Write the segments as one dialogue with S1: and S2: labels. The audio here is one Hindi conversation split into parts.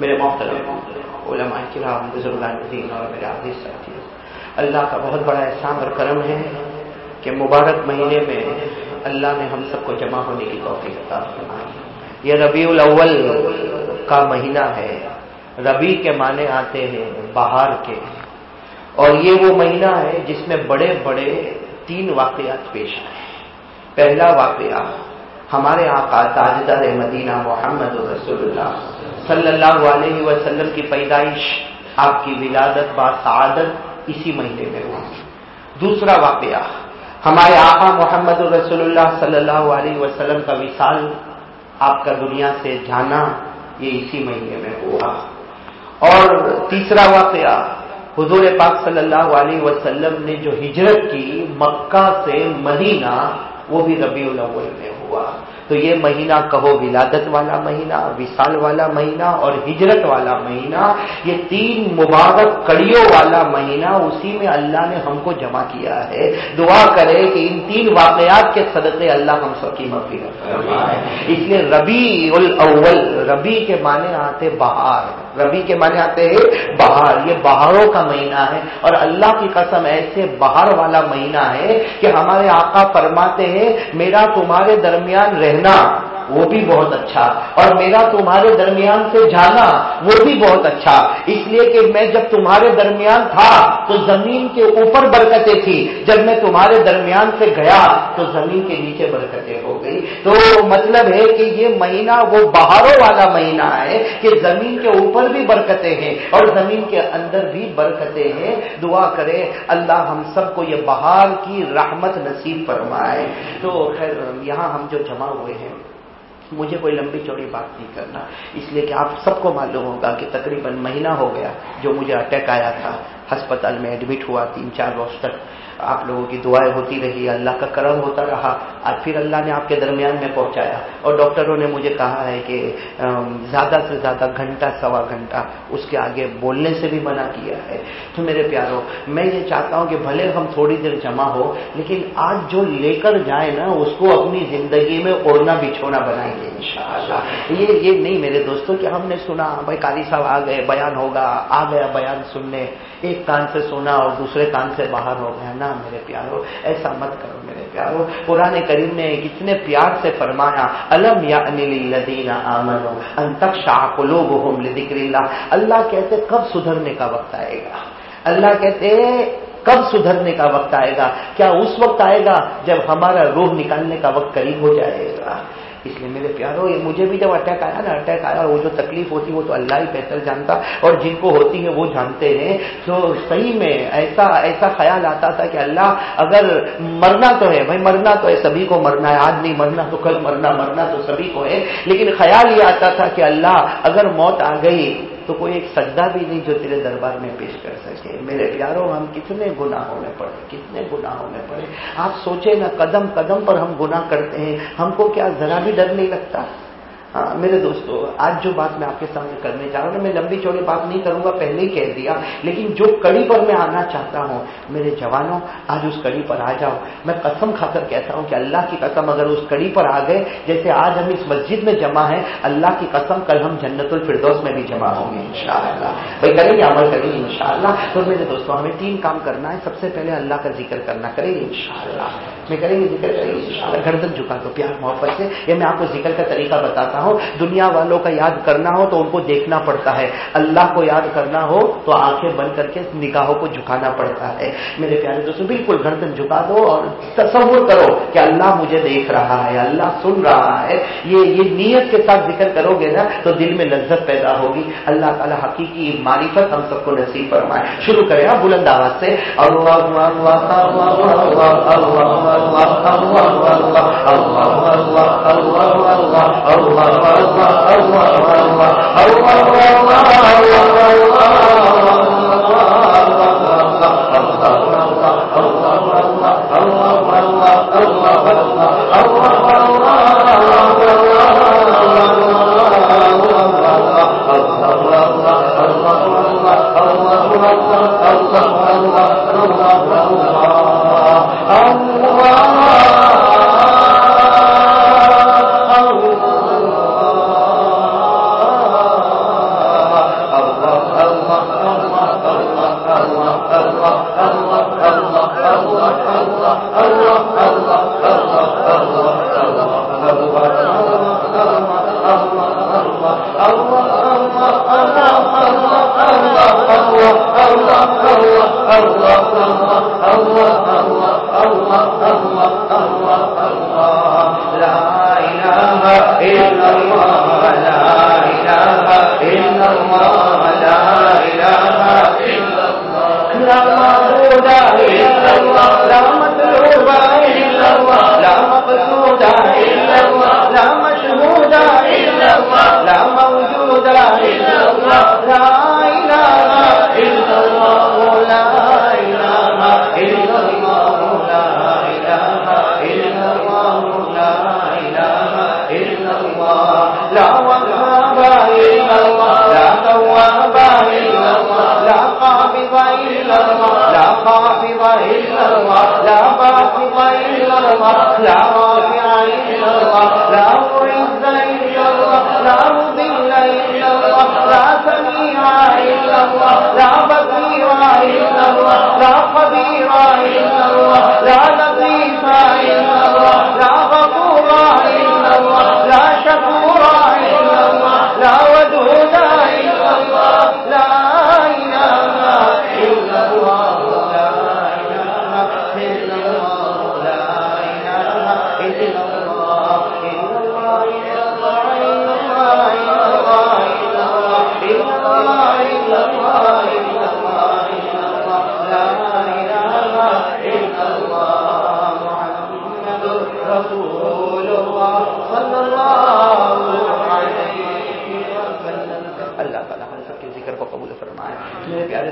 S1: मेरे मोहतरम उलमाम बुजुर्गान और मेरे आदि साथी अल्लाह का बहुत बड़ा एहसान और करम है कि मुबारक महीने में अल्लाह ने हम सबको जमा होने की तोफीक अता फरमाई। यह रबीउल अव्वल का महीना है। रबी के माने आते हैं बाहर के। और ये वो महीना है जिसमें बड़े बड़े तीन वाकयात पेश आए पहला वाकया हमारे आका ताजदार मदीना मोहम्मद सल्लल्लाहु अलैहि वसल्लम की पैदाइश, आपकी विलादत बासआदत इसी महीने में हुआ। दूसरा वाकया, हमारे आका मोहम्मद रसोल्ला सल्लल्लाहु अलैहि वसल्लम का विशाल आपका दुनिया से जाना, ये इसी महीने में हुआ। और तीसरा वाकया, हुजूर पाक सल्लल्लाहु अलैहि वसल्लम ने जो हिजरत की मक्का से मदीना, वो भी अव्वल में हुआ। तो ये महीना कहो विलादत वाला महीना, विशाल वाला महीना और हिजरत वाला महीना, ये तीन मुबारक कड़ियों वाला महीना उसी में अल्लाह ने हमको जमा किया है। दुआ करे कि इन तीन वाकयात के सदते अल्लाह हम सबकी मफी इसलिए रबी उल अव्वल, रबी के माने आते बहार। रबी के माने आते हैं बहार। ये बहारों का महीना है। और अल्लाह की कसम, ऐसे बहार वाला महीना है कि हमारे आका फरमाते हैं, मेरा तुम्हारे दरमियान रहना। वो भी बहुत अच्छा। और मेरा तुम्हारे दरमियान से जाना, वो भी बहुत अच्छा। इसलिए कि मैं जब तुम्हारे दरमियान था तो ज़मीन के ऊपर बरकतें थी। जब मैं तुम्हारे दरमियान से गया तो ज़मीन के नीचे बरकतें हो गई। तो मतलब है कि ये महीना, वो बहारों वाला महीना है कि ज़मीन के ऊपर भी बरकतें हैं और ज़मीन के अंदर भी बरकतें हैं। दुआ करे, अल्लाह हम सबको ये बहार की रहमत नसीब फरमाए। तो खैर, यहाँ हम जो जमा हुए हैं मुझे कोई लंबी चौड़ी बात नहीं करना। इसलिए कि आप सबको मालूम होगा कि तकरीबन महीना हो गया जो मुझे अटैक आया था। अस्पताल में एडमिट हुआ, तीन चार वर्ष तक। आप लोगों की दुआएँ होती रही, अल्लाह का करम होता रहा आज फिर अल्लाह ने आपके दरमियान में पहुँचाया। और डॉक्टरों ने मुझे कहा है कि ज़्यादा से ज़्यादा घंटा, सवा घंटा उसके आगे बोलने से भी मना किया है। तो मेरे प्यारों, मैं ये चाहता हूँ कि भले हम थोड़ी देर जमा हो, लेकिन आज जो लेकर जाए ना, उसको अपनी ज़िंदगी में ओढ़ना बिछोना बनाएँगे, इंशाल्लाह। ये ये नहीं मेरे दोस्तों कि हमने सुना, भाई कारी साहब आ गए, बयान होगा, आ गया बयान सुनने। एक कान से सुना और दूसरे कान से बाहर हो गया। ना, मेरे प्यारो, ऐसा मत करो, मेरे प्यारो। पुराने करीम ने कितने प्यार से फरमाया, अलम या अनिलीना आमनो अंतक्षाकुलोब होम लिक्रिल्ला अल्लाह कहते, कब सुधरने का वक्त आएगा? अल्लाह कहते, कब सुधरने का वक्त आएगा? क्या उस वक्त आएगा जब हमारा रूह निकालने का वक्त करीब हो जाएगा? इसलिए मेरे प्यारो, ये मुझे भी जब अटैक आया ना, अटैक आया वो जो तकलीफ़ होती वो तो अल्लाह ही बेहतर जानता और जिनको होती है, वो जानते हैं। तो सही में ऐसा ऐसा ख्याल आता था कि अल्लाह अगर मरना तो है, भाई मरना तो है, सभी को मरना है, आज नहीं मरना तो कल मरना मरना तो सभी को है। लेकिन ख्याल ये आता था कि अल्लाह अगर मौत आ गई तो कोई एक सजदा भी नहीं जो तेरे दरबार में पेश कर सके। मेरे प्यारों, हम कितने गुनाहों में पड़े, कितने गुनाहों में पड़े। आप सोचे ना कदम कदम पर हम गुनाह करते हैं। हमको क्या, जरा भी डर नहीं लगता? हाँ मेरे दोस्तों, आज जो बात मैं आपके सामने करने जा रहा हूँ मैं लंबी चौड़ी बात नहीं करूँगा, पहले ही कह दिया, लेकिन जो कड़ी पर मैं आना चाहता हूँ, मेरे जवानों, आज उस कड़ी पर आ जाओ। मैं कसम खाकर कहता हूँ कि अल्लाह की कसम अगर उस कड़ी पर आ गए, जैसे आज हम इस मस्जिद में जमा है, अल्लाह की कसम कल हम जन्नतुल फिरदौस में भी जमा होंगे इंशाला भाई करेंगे अमल करेंगे इंशाला तो मेरे दोस्तों, हमें तीन काम करना है, सबसे पहले अल्लाह का ज़िक्र करना करेंगे इंशाला मैं करेंगे ज़िक्र, करेंगे इंशाला गर्दन झुका दो, प्यार मोहब्बत से। ये मैं आपको ज़िक्र का तरीका बताता हो दुनिया वालों का याद करना हो तो उनको देखना पड़ता है अल्लाह को याद करना हो तो आँखें बंद करके निगाहों को झुकाना पड़ता है मेरे प्यारे दोस्तों बिल्कुल गर्दन झुका दो और तस्वुर करो कि अल्लाह मुझे देख रहा है अल्लाह सुन रहा है ये ये नीयत के साथ ज़िक्र करोगे ना तो दिल में लज्जत पैदा होगी अल्लाह ताला हकीकी मारिफत हम सबको नसीब फरमाए शुरू करें आप बुलंद आवाज़ से अल्लाह Allah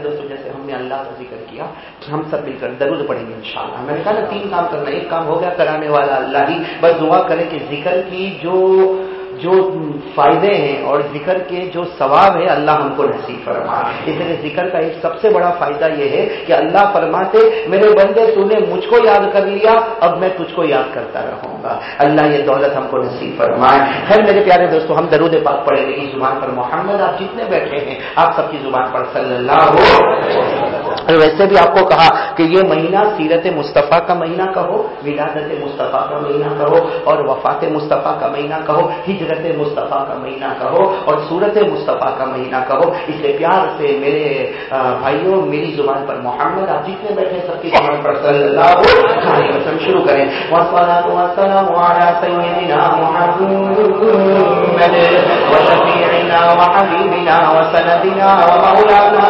S1: अल्लाह का ज़िक्र किया तो हम सब मिलकर दरुद पढ़ेंगे, इंशाल्लाह। मैंने कहा ना, तीन काम करना एक काम हो गया कराने वाला अल्लाह ही। बस दुआ करें कि ज़िक्र की जो जो फ़ायदे हैं और ज़िक्र के जो सवाब है, अल्लाह हमको नसीब फरमा। इसलिए ज़िक्र का एक सबसे बड़ा फ़ायदा यह है कि अल्लाह फरमाते, मेरे बंदे, तूने मुझको याद कर लिया, अब मैं तुझको याद करता रहूँगा। अल्लाह ये दौलत हमको नसीब फरमाए। खैर, मेरे प्यारे दोस्तों, हम दरूद पाक पढ़ेंगे। इस ज़ुबान पर मोहम्मद, आप जितने बैठे हैं, आप सबकी ज़ुबान पर सल्लल्लाहु और वैसे भी आपको कहा कि ये महीना सीरत मुस्तफ़ा का महीना कहो विलादत मुस्तफ़ा का महीना कहो और वफात मुस्तफ़ा का महीना कहो हिजरत मुस्तफ़ा का महीना कहो और सूरत मुस्तफ़ा का महीना कहो इसे प्यार से मेरे भाइयों मेरी जुबान पर मोहम्मद आप जितने बैठे सबकी जुबान पर सल्लल्लाहु शुरू करें वसलातु वसलामु अला सय्यदिना मुहम्मद व शफीइना व हबीबिना व सनदिना व मौलाना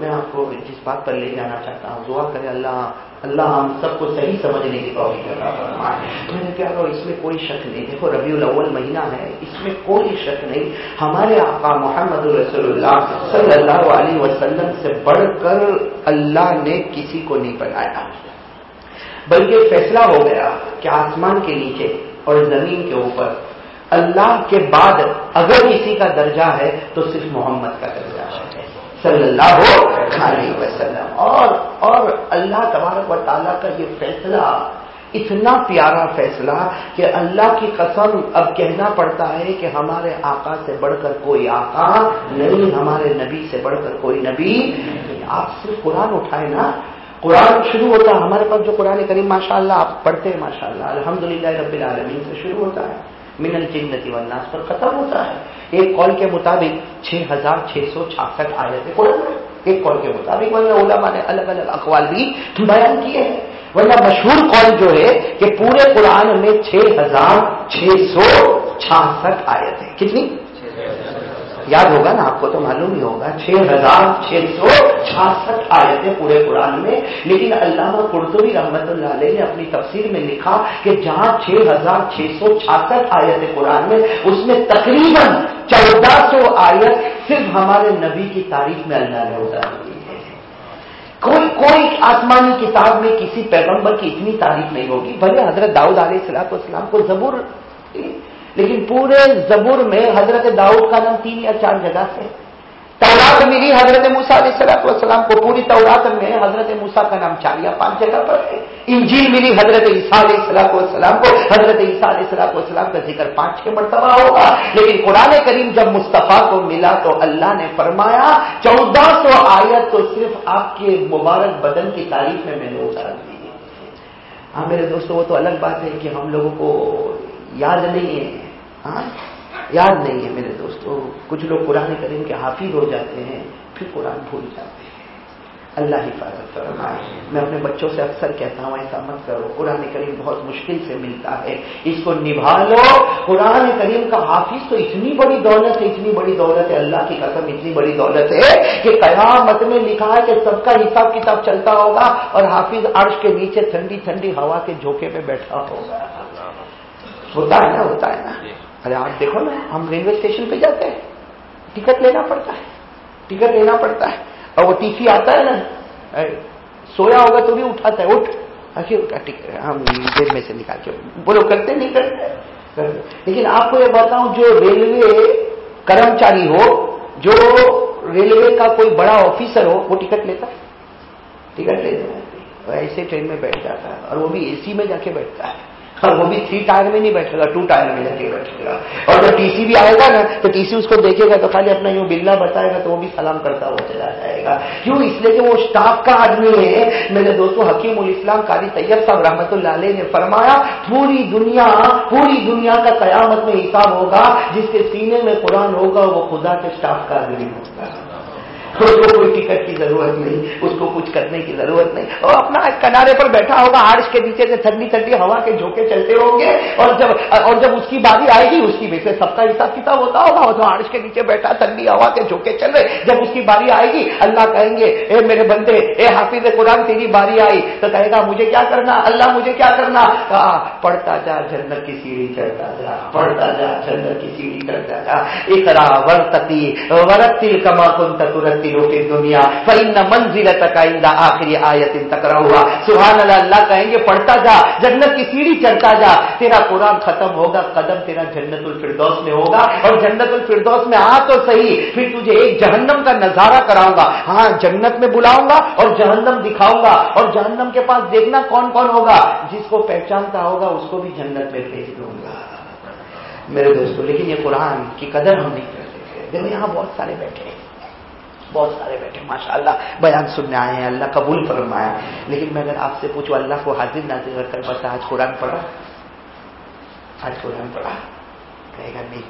S1: मैं आपको जिस बात पर ले जाना चाहता हूँ, दुआ करें अल्लाह अल्लाह हम सबको सही समझने की तौफीक अता फरमाए। मेरे प्यारो, इसमें कोई शक नहीं। देखो, रबीउल अव्वल महीना है, इसमें कोई शक नहीं। हमारे आका मोहम्मद वसल्लम से बढ़कर अल्लाह ने किसी को नहीं बनाया। बल्कि फैसला हो गया कि आसमान के नीचे और ज़मीन के ऊपर। अल्लाह के बाद अगर किसी का दर्जा है तो सिर्फ़ मोहम्मद का दर्जा। सल्लल्लाहु अलैहि वसल्लम। और और अल्लाह तबारक व ताला का ये फैसला, इतना प्यारा फैसला कि अल्लाह की कसम अब कहना पड़ता है कि हमारे आका से बढ़कर कोई आका नहीं, हमारे नबी से बढ़कर कोई नबी आप सिर्फ़ कुरान उठाए ना। कुरान शुरू होता है, हमारे पास जो कुरान करीम माशाल्लाह, आप पढ़ते हैं, माशाल्लाह, अल्हम्दुलिल्लाह रब्बिल आलमीन से शुरू होता है। मिनल जिन्नति वन्नास पर खत्म होता है। एक कॉल के मुताबिक छह हज़ार छह सौ छासठ आयतें कुरान एक कॉल के मुताबिक वरना ओलामा ने अलग अलग अखबार भी बयान किए हैं। वरना मशहूर कॉल जो है कि पूरे कुरान में छह हज़ार छह सौ छासठ आयतें कितनी? याद होगा ना, आपको तो मालूम ही होगा, छह हज़ार छह सौ छियासठ आयतें पूरे कुरान में। लेकिन अल्लामा कुर्तुबी रहमत ने अपनी तफसीर में लिखा कि जहाँ छह हज़ार छह सौ छियासठ आयतें कुरान में, उसमें तकरीबन चौदह सौ आयत सिर्फ़ हमारे नबी की तारीफ़ में अल्लाह ने उतार कोई कोई आसमानी किताब में किसी पैगंबर की इतनी तारीफ़ नहीं होगी। भले हज़रत दाऊद आलम को जबूर लेकिन पूरे जबुर में हज़रत दाऊद का नाम तीन या चार जगह से। तौरात मिली हज़रत मूसा सलाम को। पूरी तौरात में हज़रत मूसा का नाम चार या पाँच जगह पर है। इंजील मिली हज़रत ईसा सलाम को। हज़रत ईसा सलाम का ज़िक्र पाँच के मरतबा होगा। लेकिन कुरान करीम जब मुस्तफ़ा को मिला तो अल्लाह ने फरमाया, चौदह सौ आयत तो सिर्फ़ आपके मुबारक बदन की तारीफ़ में मैंने उतार दी हाँ मेरे दोस्तों, वो तो अलग बात है कि हम लोगों को याद नहीं है। हाँ? याद नहीं है मेरे दोस्तों। कुछ लोग कुरान करीम के हाफिज हो जाते हैं, फिर कुरान भूल जाते हैं। अल्लाह हिफाजत फरमाए। मैं अपने बच्चों से अक्सर कहता हूँ, ऐसा मत करो। कुरान करीम बहुत मुश्किल से मिलता है। इसको निभा लो कुरान करीम का हाफिज तो इतनी बड़ी दौलत है, इतनी बड़ी दौलत है। अल्लाह की कसम, इतनी बड़ी दौलत है कि कयामत में लिखा है कि सबका हिसाब किताब चलता होगा और हाफिज अर्श के नीचे ठंडी ठंडी हवा के झोंके में बैठा होगा। होता है ना होता है ना। अरे आप देखो ना हम रेलवे स्टेशन पे जाते हैं। टिकट लेना पड़ता है। टिकट लेना पड़ता है। और वो टीसी आता है ना सोया होगा तो भी उठाता है उठ। टिकट हम जेब में से निकाल के बोलो करते नहीं करते करते। लेकिन आपको ये बताऊँ जो रेलवे कर्मचारी हो जो रेलवे का कोई बड़ा ऑफिसर हो वो टिकट लेता है। टिकट लेता है। ऐसे ट्रेन में बैठ जाता है और वो भी एसी में जाके बैठता है। और वो भी थ्री टायर में नहीं बैठेगा टू टायर में जाके बैठेगा। और जब टीसी भी आएगा ना तो टीसी उसको देखेगा तो खाली अपना यूँ बिल्ला बताएगा तो वो भी सलाम करता हुआ चला जाएगा। क्यों इसलिए कि वो स्टाफ का आदमी है। मेरे दोस्तों, हकीम उल इस्लाम कारी तैयब साहब रहमत ने फरमाया, पूरी दुनिया पूरी दुनिया का कयामत में हिसाब होगा, जिसके सीने में कुरान होगा, वो खुदा के स्टाफ का आदमी होगा। उसको कोई टिकट की ज़रूरत नहीं, उसको कुछ करने की ज़रूरत नहीं। और अपना किनारे पर बैठा होगा आर्श के नीचे से ठंडी ठंडी हवा के झोंके चलते होंगे, और जब और जब उसकी बारी आएगी, उसकी वैसे सबका हिसाब किताब होता होगा, और जो आर्श के नीचे बैठा, ठंडी हवा के झोंके चल रहे, जब उसकी बारी आएगी, अल्लाह कहेंगे, ए मेरे बंदे, ए हाफिज कुरान, तेरी बारी आई। तो कहेगा, मुझे क्या करना? अल्लाह मुझे क्या करना? कहा, पढ़ता जा, जन्नत की सीढ़ी चढ़ता जा, पढ़ता जा, जन्नत की सीढ़ी चढ़ता जा। इकरा वर्तती वरतिल कमा कुंत मंजिलों की दुनिया फ़ैन मंजिल तक आइंदा आखिरी आयत तकरा हुआ सुहान अल्लाह कहेंगे पढ़ता जा जन्नत की सीढ़ी चढ़ता जा तेरा कुरान खत्म होगा कदम तेरा जन्नतुल फिरदौस में होगा और जन्नतुल फिरदौस में आ तो सही फिर तुझे एक जहन्नम का नज़ारा कराऊँगा हाँ जन्नत में बुलाऊँगा और जहन्नम दिखाऊँगा और जहन्नम के पास देखना कौन कौन होगा जिसको पहचानता होगा उसको भी जन्नत में भेज दूँगा मेरे दोस्तों लेकिन ये कुरान की कदर हम नहीं करते देखो यहाँ बहुत सारे बैठे हैं बहुत सारे बैठे, माशाल्लाह, बयान सुनने आए हैं, अल्लाह कबूल फरमाया लेकिन मैं अगर आपसे पूछूँ, अल्लाह को हाजिर नाजिर कर, बस आज कुरान पढ़ा। आज कुरान पढ़ा। कहेगा, नहीं।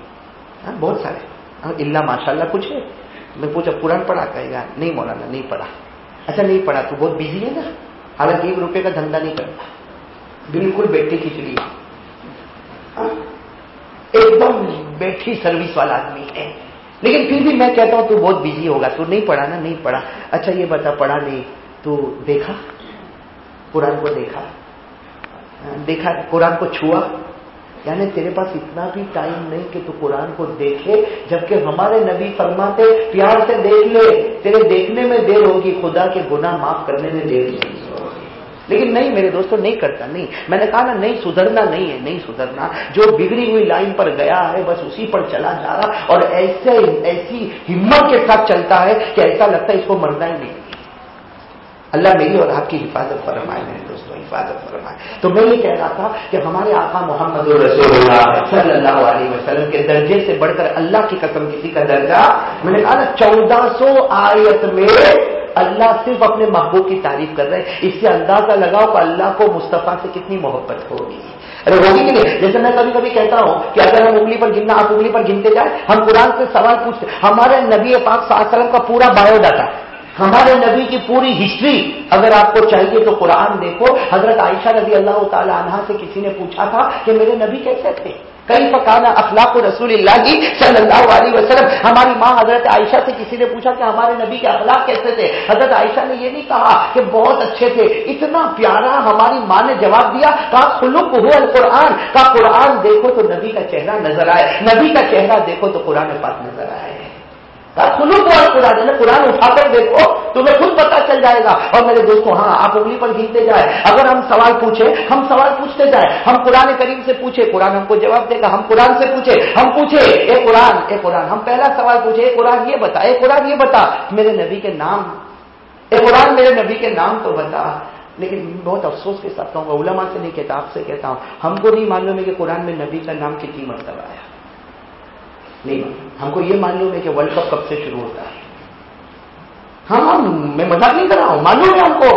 S1: हाँ बहुत सारे। हाँ इल्ला माशाल्लाह कुछ है। मैं पूछा, कुरान पढ़ा? कहेगा, नहीं मौलाना, नहीं पढ़ा। अच्छा नहीं पढ़ा, तू बहुत बिज़ी है ना। हालाँकि एक रुपए का धंधा नहीं करता। बिल्कुल बैठी खिचड़ी हाँ? एकदम बैठी सर्विस वाला आदमी है। लेकिन फिर भी मैं कहता हूँ, तू बहुत बिज़ी होगा, तू नहीं पढ़ा ना, नहीं पढ़ा। अच्छा ये बता, पढ़ा नहीं, तू देखा? कुरान को देखा? देखा, कुरान को छुआ? यानी तेरे पास इतना भी टाइम नहीं कि तू कुरान को देखे, जबकि हमारे नबी फरमाते, प्यार से देख ले, तेरे देखने में देर होगी, खुदा के गुनाह माफ़ करने में देर नहीं लेकिन नहीं, मेरे दोस्तों, नहीं करता, नहीं। मैंने कहा ना, नहीं सुधरना नहीं है, नहीं सुधरना। जो बिगड़ी हुई लाइन पर गया है, बस उसी पर चला जा रहा। और ऐसे, ऐसी हिम्मत के साथ चलता है कि ऐसा लगता है इसको मरना ही नहीं। अल्लाह मेरी और आपकी हिफाजत फरमाए, मेरे दोस्तों, हिफाजत फरमाए। तो मैं ये कह रहा था कि हमारे आका मोहम्मद सल्लल्लाहु अलैहि वसल्लम के दर्जे से बढ़कर अल्लाह की कसम किसी का दर्जा, मैंने कहा ना, चौदह आयत में अल्लाह सिर्फ़ अपने महबूब की तारीफ़ कर रहे हैं। इससे अंदाज़ा लगाओ कि अल्लाह को मुस्तफ़ा से कितनी मोहब्बत होगी। अरे होगी कि नहीं? जैसे मैं कभी कभी कहता हूँ कि अगर हम उंगली पर गिनना, आप उंगली पर गिनते जाए, हम कुरान से सवाल पूछते हमारे नबी पाक सालम का पूरा बायोडाटा, हमारे नबी की पूरी हिस्ट्री अगर आपको चाहिए तो कुरान देखो। हज़रत आयशा नबी अल्लाह तला से किसी ने पूछा था कि मेरे नबी कैसे थे? कई पकाना अखलाक रसूल सल्लल्लाहु अलैहि वसल्लम। हमारी माँ हज़रत आयशा से किसी ने पूछा कि हमारे नबी के अखलाक कैसे थे? हज़रत आयशा ने यह नहीं कहा कि बहुत अच्छे थे। इतना प्यारा हमारी माँ ने जवाब दिया, कहा, खुलुक हुआ कुरान कहा कुरान देखो तो नबी का चेहरा नज़र आए। नबी का चेहरा देखो तो कुरान पाक नज़र आए। खुलू कुरान कुरान कुरान उठाकर देखो, तुम्हें खुद पता चल जाएगा। और मेरे दोस्तों हाँ आप उंगली पर गिनते जाए। अगर हम सवाल पूछे, हम सवाल पूछते जाए। हम कुरान करीम से पूछे, कुरान हमको जवाब देगा। हम कुरान से पूछे, हम पूछे, ए कुरान ए कुरान। हम पहला सवाल पूछे, ए कुरान, ये बता, ए कुरान, ये बता। मेरे नबी के नाम, ए कुरान मेरे नबी के नाम तो बता। लेकिन बहुत अफसोस के साथ कहूँगा, उलमा से नहीं कहता आपसे कहता हूँ, हमको नहीं मालूम है कि कुरान में नबी का नाम कितनी मरतबा आया। नहीं हमको ये मालूम है कि वर्ल्ड कप कब से शुरू होता है। हाँ हाँ मैं मज़ाक नहीं कर रहा हूँ मालूम है हमको।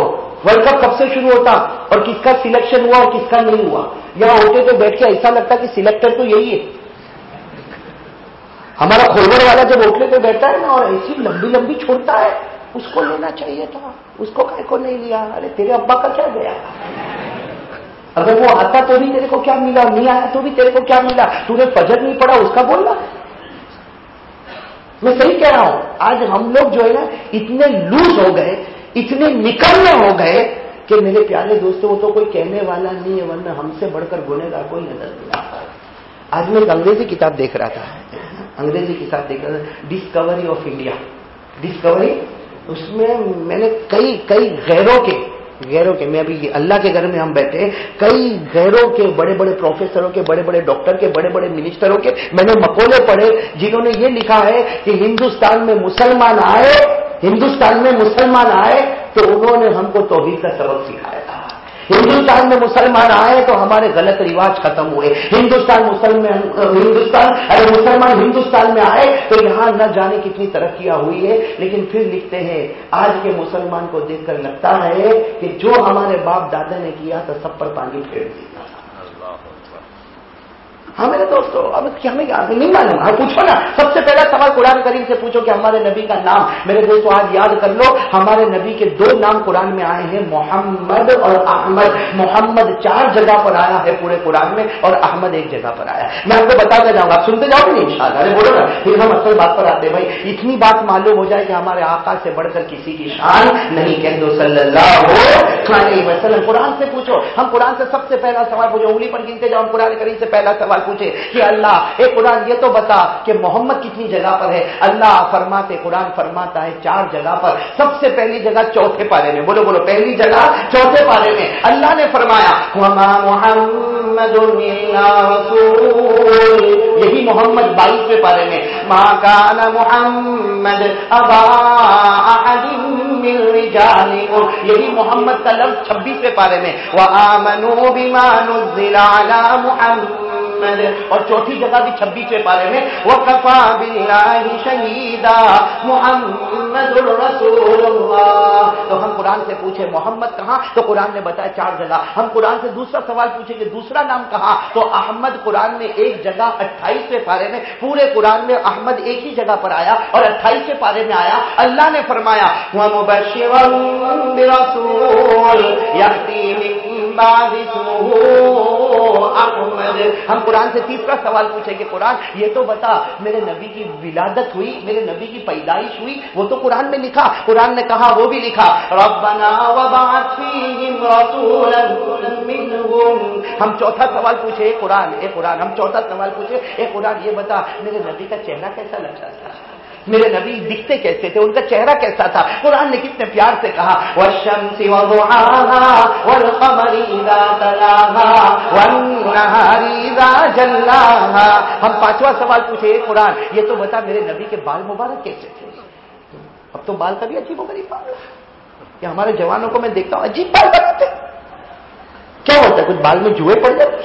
S1: वर्ल्ड कप कब से शुरू होता और किसका सिलेक्शन हुआ और किसका नहीं हुआ। यहाँ होते तो बैठ के ऐसा लगता कि सिलेक्टर तो यही है। हमारा खोलवर वाला जब होटले पे बैठा है ना और ऐसी लंबी लंबी छोड़ता है, उसको लेना चाहिए था। उसको काय को नहीं लिया? अरे, तेरे अब्बा का क्या गया? अगर वो आता तो भी तेरे को क्या मिला? नहीं आया तो भी तेरे को क्या मिला? तूने फजर नहीं पड़ा, उसका बोलना। मैं सही कह रहा हूँ, आज हम लोग जो है ना, इतने लूज हो गए, इतने निकलने हो गए कि मेरे प्यारे दोस्तों, वो तो कोई कहने वाला नहीं है, वरना हमसे बढ़कर गुनेगा कोई नज़र नहीं आता आज मैं एक अंग्रेज़ी किताब देख रहा था, अंग्रेज़ी किताब देख रहा था डिस्कवरी ऑफ़ इंडिया डिस्कवरी उसमें मैंने कई कई गैरों के गैरों के, मैं अभी अल्लाह के घर में हम बैठे कई गैरों के बड़े बड़े प्रोफेसरों के बड़े बड़े डॉक्टर के बड़े बड़े मिनिस्टरों के, मैंने मकोले पढ़े, जिन्होंने ये लिखा है कि हिंदुस्तान में मुसलमान आए, हिंदुस्तान में मुसलमान आए तो उन्होंने हमको तोहहीद का सबक सिखाया। हिंदुस्तान में मुसलमान आए तो हमारे गलत रिवाज खत्म हुए। हिंदुस्तान मुसलमान हिंदुस्तान, अरे मुसलमान हिंदुस्तान में आए तो यहाँ न जाने कितनी तरक्कियाँ हुई है। लेकिन फिर लिखते हैं, आज के मुसलमान को देखकर लगता है कि जो हमारे बाप दादा ने किया था, सब पर पानी फेर दिया हाँ मेरे दोस्तों अब क्या हमें नहीं मालूम। हाँ पूछो ना। सबसे पहला सवाल कुरान करीम से पूछो कि हमारे नबी का नाम। मेरे दोस्तों, आज याद कर लो, हमारे नबी के दो नाम कुरान में आए हैं, मोहम्मद और अहमद। मोहम्मद चार जगह पर आया है पूरे कुरान में और अहमद एक जगह पर आया मैं आपको बताते जाऊँगा। आप सुनते जाओगे नहीं? शायद अरे बोलो ना। फिर हम असल बात पर आते भाई। इतनी बात मालूम हो जाए कि हमारे आका से बढ़कर किसी की शान नहीं कह दो। अलैहि कुरान से पूछो। हम कुरान से सबसे पहला सवाल पूछो। उंगली पर गिनते जाओ। कुरान करीम से पहला सवाल पूछे कि अल्लाह, ए कुरान, ये तो बता कि मोहम्मद कितनी जगह पर है। अल्लाह फरमाते, कुरान फरमाता है चार जगह पर। सबसे पहली जगह चौथे पारे में। बोलो बोलो, पहली जगह चौथे पारे में। अल्लाह ने फरमाया यही मोहम्मद बाईसवें पारे में। माँ काना मोहम्मद यही मोहम्मद का लफ्ज छब्बीसवें पारे में। वह आमनो बिमानुजिला मोहम्मद। मोहम्मद और चौथी जगह भी छब्बीसवें पारे में वो कफा बिल्लाही शहीदा मोहम्मद तो हम कुरान से पूछे, मोहम्मद कहा? तो कुरान ने बताया चार जगह। हम कुरान से दूसरा सवाल पूछेंगे, दूसरा नाम कहा? तो अहमद कुरान में एक जगह अट्ठाईसवें पारे में, पूरे कुरान में अहमद एक ही जगह पर आया और अट्ठाईसवें पारे में आया। अल्लाह ने फरमाया वह मुबशिर हम कुरान से तीसरा सवाल पूछे कि, कुरान, ये तो बता, मेरे नबी की विलादत हुई, मेरे नबी की पैदाइश हुई, वो तो कुरान में लिखा, कुरान ने कहा, वो भी लिखा हम चौथा सवाल पूछे कुरान, ए कुरान। हम चौथा सवाल पूछे, ए कुरान, ये बता, मेरे नबी का चेहरा कैसा लगता था? मेरे नबी दिखते कैसे थे? उनका चेहरा कैसा था? कुरान ने कितने प्यार से कहा वशम हम पांचवा सवाल पूछे कुरान, ये तो बता मेरे नबी के बाल मुबारक कैसे थे? अब तो बाल कभी अजीब गरीब बाल हमारे जवानों को मैं देखता हूँ, अजीब बाल बनाते। क्या होता है, कुछ बाल में जुए पड़ जाते?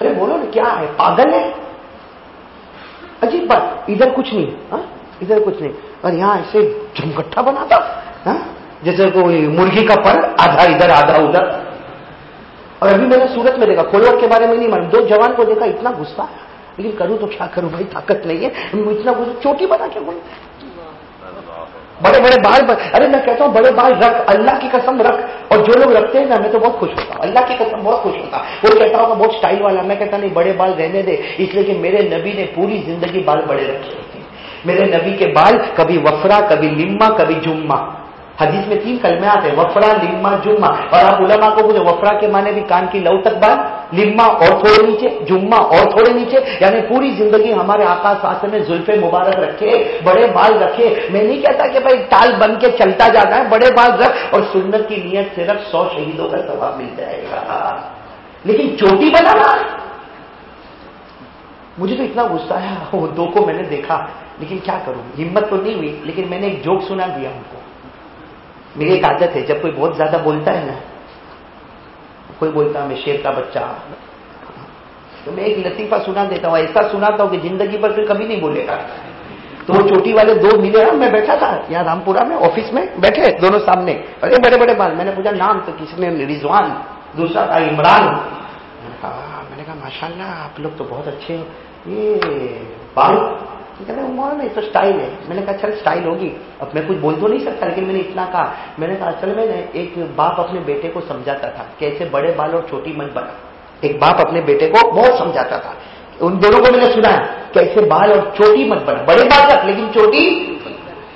S1: अरे बोलो ना, क्या है? पागल है? अजीब बात, इधर कुछ नहीं, हा? इधर कुछ नहीं और यहाँ ऐसे झुमघटा बना हा? जैसे कोई मुर्गी का पर, आधा इधर, आधा उधर और अभी मैंने सूरत में देखा, कोलवर के बारे में नहीं मालूम, दो जवान को देखा, इतना गुस्सा लेकिन करूँ तो क्या करूँ भाई, ताकत नहीं है, इतना गुस्सा, चोटी बना के बोल बड़े बड़े बाल अरे मैं कहता हूँ, बड़े बाल रख, अल्लाह की कसम रख। और जो लोग रखते हैं ना, मैं तो बहुत खुश होता हूँ। अल्लाह की कसम, बहुत खुश होता वो कहता होगा बहुत स्टाइल वाला मैं कहता नहीं, बड़े बाल रहने दे। इसलिए कि मेरे नबी ने पूरी ज़िंदगी बाल बड़े रखे मेरे नबी के बाल कभी वफरा, कभी लिम्मा कभी जुम्मा। हदीस में तीन कलमे आते हैं, वफरा, लिम्मा, जुम्मा। और आप उलमा को बोले, वफरा के माने भी कान की लव तक बाल लिम्मा और थोड़े नीचे, जुम्मा और थोड़े नीचे। यानी पूरी ज़िंदगी हमारे आकाश शास्त्र में जुल्फे मुबारक रखे, बड़े बाल रखे। मैं नहीं कहता कि भाई टाल बन के चलता जाता है, बड़े बाल रख। और सुन्नत की नीयत सिर्फ़ सौ शहीदों का सवाब मिल जाएगा। लेकिन चोटी बनाना? मुझे तो इतना गुस्सा है वो दो को मैंने देखा, लेकिन क्या करूँ? हिम्मत तो नहीं हुई, लेकिन मैंने एक जोक सुना दिया उनको। मेरी एक आदत है, जब कोई बहुत ज़्यादा बोलता है ना, कोई बोलता मैं शेर का बच्चा तो मैं एक लतीफा सुना देता हूँ, ऐसा सुनाता हूँ कि ज़िंदगी पर फिर कभी नहीं बोलेगा। तो वो चोटी वाले दो मिले ना मैं बैठा था यहाँ रामपुरा में, ऑफ़िस में, बैठे दोनों सामने। अरे बड़े बड़े बाल, मैंने पूछा, नाम तो किसने, रिजवान, दूसरा था इमरान। मैंने कहा कहा, माशाल्लाह, आप लोग तो बहुत अच्छे हो। ये बाल कहते हैं मौलाना तो स्टाइल है। मैंने कहा चल स्टाइल होगी। अब मैं कुछ बोल तो नहीं सकता, लेकिन मैंने इतना कहा। मैंने कहा, असल में एक बाप अपने बेटे को समझाता था कैसे बड़े बाल और छोटी मन बना। एक बाप अपने बेटे को बहुत समझाता था। उन दोनों को मैंने सुना कैसे बाल और चोटी मत बना। बड़े बाल तक लेकिन चोटी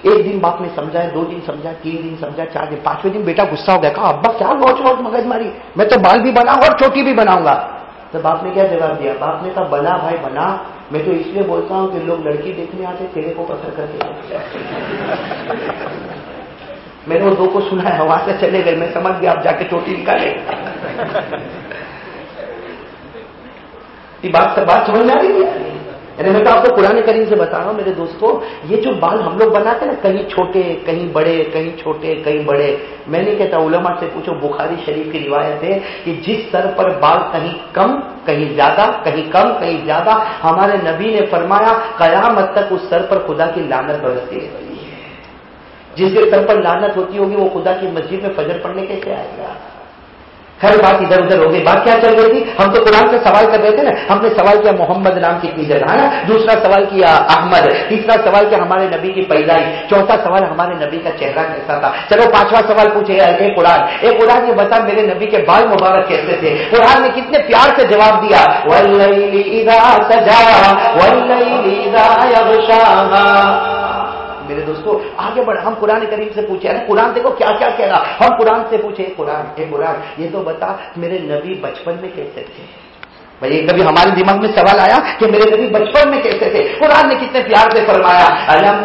S1: एक दिन बाप ने समझाया, दो दिन समझा तीन दिन समझा चार दिन, पाँचवें दिन बेटा गुस्सा हो गया। कहा, अब्बा, क्या नोच मगज मारी मैं तो बाल भी बनाऊँगा और चोटी भी बनाऊँगा। तो बाप ने क्या जवाब दिया? बाप ने कहा, बना भाई, बना। मैं तो इसलिए बोलता हूँ कि लोग लड़की देखने आते तेरे को पसंद करके मैंने वो दो को सुना है, वहाँ से चले गए। मैं समझ गया, आप जाके चोटी निकाले। बात बात समझ में आ रही है? मैं तो आपको पुराने करीम से बता रहा हूँ मेरे दोस्तों, ये जो बाल हम लोग बनाते ना, कहीं छोटे, कहीं बड़े, कहीं छोटे, कहीं बड़े, मैं नहीं कहता उलमा से पूछो, बुखारी शरीफ की रिवायत है कि जिस सर पर बाल कहीं कम, कहीं ज़्यादा, कहीं कम, कहीं ज़्यादा, हमारे नबी ने फरमाया, कयामत तक उस सर पर खुदा की लानत बरसती है। जिसके सर पर लानत होती होगी, वो खुदा की मस्जिद में फजर पड़ने कैसे आएगा। खैर बात इधर उधर हो गई। बात क्या चल रही थी? हम तो कुरान से सवाल कर रहे थे ना। हमने सवाल किया मोहम्मद नाम की इतनी जगह, है दूसरा सवाल किया अहमद, तीसरा सवाल किया हमारे नबी की पैदाई, चौथा सवाल हमारे नबी का चेहरा कैसा था? चलो पांचवा सवाल पूछे एक कुरान। एक कुरान ये बता, मेरे नबी के बाल मुबारक कैसे थे? कुरान ने कितने प्यार से जवाब दिया सजा मेरे दोस्तों आगे बढ़, हम कुरान करीम से पूछे, अरे कुरान देखो क्या क्या कह रहा हम कुरान से पूछे, कुरान ए कुरान, ये तो बता, मेरे नबी बचपन में कैसे थे? भाई कभी हमारे दिमाग में सवाल आया कि मेरे नबी बचपन में कैसे थे? कुरान ने कितने प्यार से फरमाया, अलम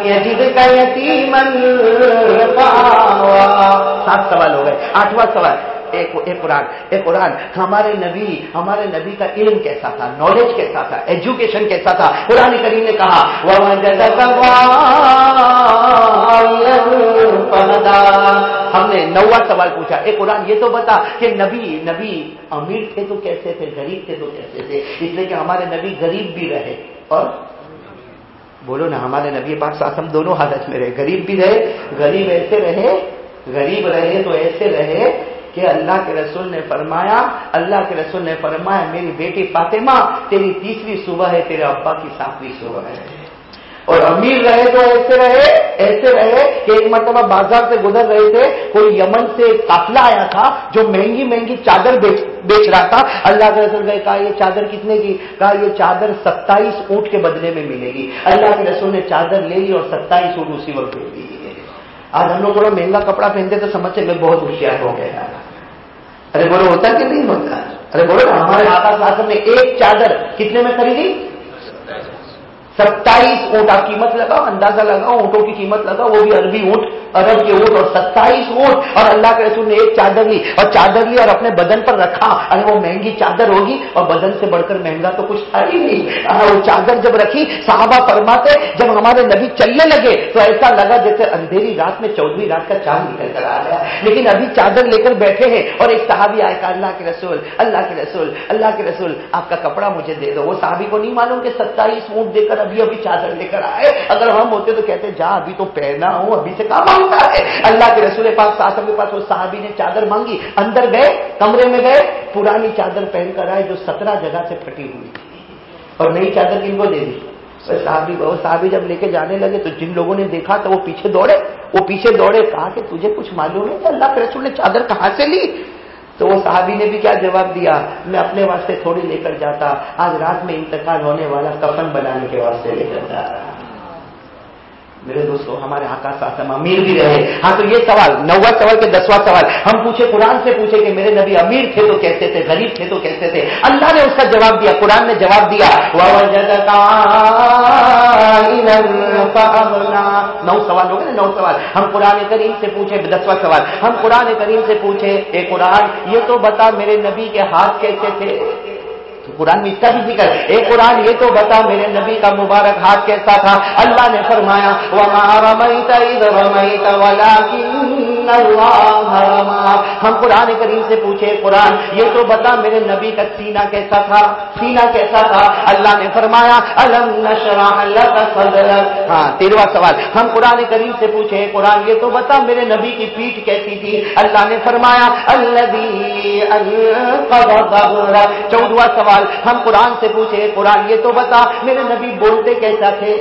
S1: सात सवाल हो गए, आठवां सवाल एक एक कुरान एक कुरान। हमारे नबी हमारे नबी का इल्म कैसा था? नॉलेज कैसा था? एजुकेशन कैसा था? कुरान करीम ने कहा हमने नौवा सवाल पूछा। एक कुरान ये तो बता कि नबी नबी अमीर थे तो कैसे थे, गरीब थे तो कैसे थे? इसलिए कि हमारे नबी गरीब भी रहे। और बोलो ना, हमारे नबी पाक सासम दोनों हालत में रहे। गरीब भी रहे, गरीब ऐसे रहे, गरीब रहे तो ऐसे रहे कि अल्लाह के रसूल ने फरमाया, अल्लाह के रसूल ने फरमाया, मेरी बेटी फातिमा, तेरी तीसरी सुबह है, तेरे अब्बा की सातवीं सुबह है। और अमीर रहे तो ऐसे रहे ऐसे रहे कि एक मरतबा बाज़ार से गुजर रहे थे, कोई यमन से एक काफिला आया था, जो महँगी महँगी चादर बेच बेच रहा था। अल्लाह के रसूल ने कहा, ये चादर कितने की? कहा, ये चादर सत्ताईस ऊँट के बदले में मिलेगी। अल्लाह के रसूल ने चादर ले ली और सत्ताईस ऊँट उसी वक्त दे दी। आज हम लोग थोड़ा महँगा कपड़ा पहनते तो समझते मैं बहुत होशियार हो गया अरे बोलो, होता कि नहीं होता? अरे बोलो, हमारे आकाश शासन ने एक चादर कितने में खरीदी? सत्ताईस ऊँट आप कीमत लगाओ अंदाज़ा लगाओ ऊंटों की कीमत लगाओ वो भी अरबी ऊँट, अरब के ऊँट और सत्ताईस ऊँट। और अल्लाह के रसूल ने एक चादर ली, और चादर ली और अपने बदन पर रखा। अरे वो महँगी चादर होगी, और बदन से बढ़कर महँगा तो कुछ था ही नहीं। वो चादर जब रखी, साहबा फरमाते, जब हमारे नबी चलने लगे तो ऐसा लगा जैसे अंधेरी रात में चौदहवीं रात का चाँद निकल कर आ गया। लेकिन अभी चादर लेकर बैठे हैं, और एक साहबी आएगा अल्लाह के रसूल, अल्लाह के रसूल, अल्लाह के रसूल, आपका कपड़ा मुझे दे दो। वो साहबी को नहीं मालूम कि सत्ताईस ऊँट देकर अभी अभी चादर लेकर आए। अगर हम होते तो कहते, जा, अभी तो पहना हूँ, अभी से कहा माँगता है। अल्लाह के रसूल पास सासम के पास वो साहबी ने चादर मांगी। अंदर गए, कमरे में गए, पुरानी चादर पहनकर आए जो सत्रह जगह से फटी हुई थी। और नई चादर किनको दे दी? साहबी वो साहबी जब लेके जाने लगे तो जिन लोगों ने देखा तो वो पीछे दौड़े। वो पीछे दौड़े, कहा कि, तुझे कुछ मालूम है कि अल्लाह के रसूल ने चादर कहाँ से ली? तो वो साहबी ने भी क्या जवाब दिया? मैं अपने वास्ते थोड़ी लेकर जाता। आज रात में इंतकाल होने वाला कफन बनाने के वास्ते लेकर जा रहा। मेरे दोस्तों, हमारे आकाश आसम अमीर भी रहे। हाँ तो ये सवाल, नौवा सवाल के दसवां सवाल, हम पूछे, कुरान से पूछे कि मेरे नबी अमीर थे तो कैसे थे, गरीब थे तो कैसे थे? अल्लाह ने उसका जवाब दिया, कुरान ने जवाब दिया नौ सवाल हो गए ना, नौ सवाल। हम कुरान करीम से पूछे, दसवां सवाल। हम कुरान करीम से पूछे, ए कुरान, ये तो बता मेरे नबी के हाथ कैसे थे? कुरान में इसका भी ज़िक्र एक कुरान, ये तो बता मेरे नबी का मुबारक हाथ कैसा था? अल्लाह ने फरमाया हम कुरान करीम से पूछे, कुरान, ये तो बता, मेरे नबी का सीना कैसा था? सीना कैसा था? अल्लाह ने फरमाया, अलम हाँ तेरवा सवाल। हम कुरान करीम से पूछे, कुरान, ये तो बता, मेरे नबी की पीठ कैसी थी? अल्लाह ने फरमाया चौदवा सवाल सवाल हम कुरान से पूछे कुरान ये तो बता मेरे नबी बोलते कैसा थे?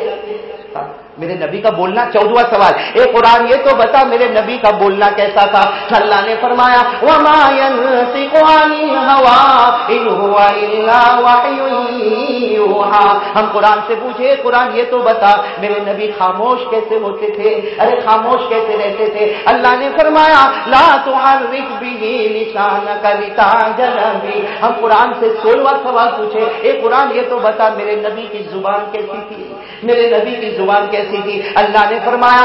S1: मेरे नबी का बोलना चौदवा सवाल। एक कुरान, ये तो बता मेरे नबी का बोलना कैसा था? अल्लाह ने फरमाया हम कुरान से पूछे, कुरान, ये तो बता, मेरे नबी खामोश कैसे होते थे? अरे खामोश कैसे रहते थे? अल्लाह ने फरमाया, ला तो कविता जनबी हम कुरान से सोलवा सवाल पूछे एक कुरान, ये तो बता मेरे नबी की ज़ुबान कैसी थी? मेरे नबी की ज़ुबान कैसी थी अल्लाह ने फरमाया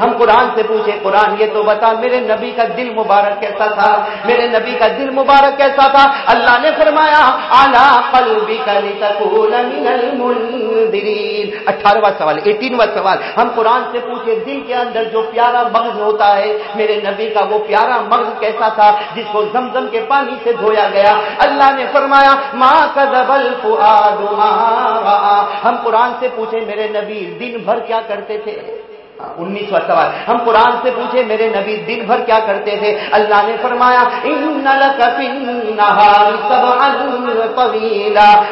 S1: हम कुरान से पूछे, कुरान, ये तो बता, मेरे नबी का दिल मुबारक कैसा था? मेरे नबी का दिल मुबारक कैसा था? अल्लाह ने फरमाया आला कलबी अठारहवा सवाल, एटीनवा सवाल, हम कुरान से पूछे, दिल के अंदर जो प्यारा मगज होता है, मेरे नबी का वो प्यारा मगज कैसा था, जिसको जमजम के पानी से धोया गया? अल्लाह ने फरमाया, माँ हम कुरान से पूछे मेरे नबी दिन भर क्या करते थे? उन्नीसवा सवाल हम कुरान से पूछे, मेरे नबी दिन भर क्या करते थे? अल्लाह ने फरमाया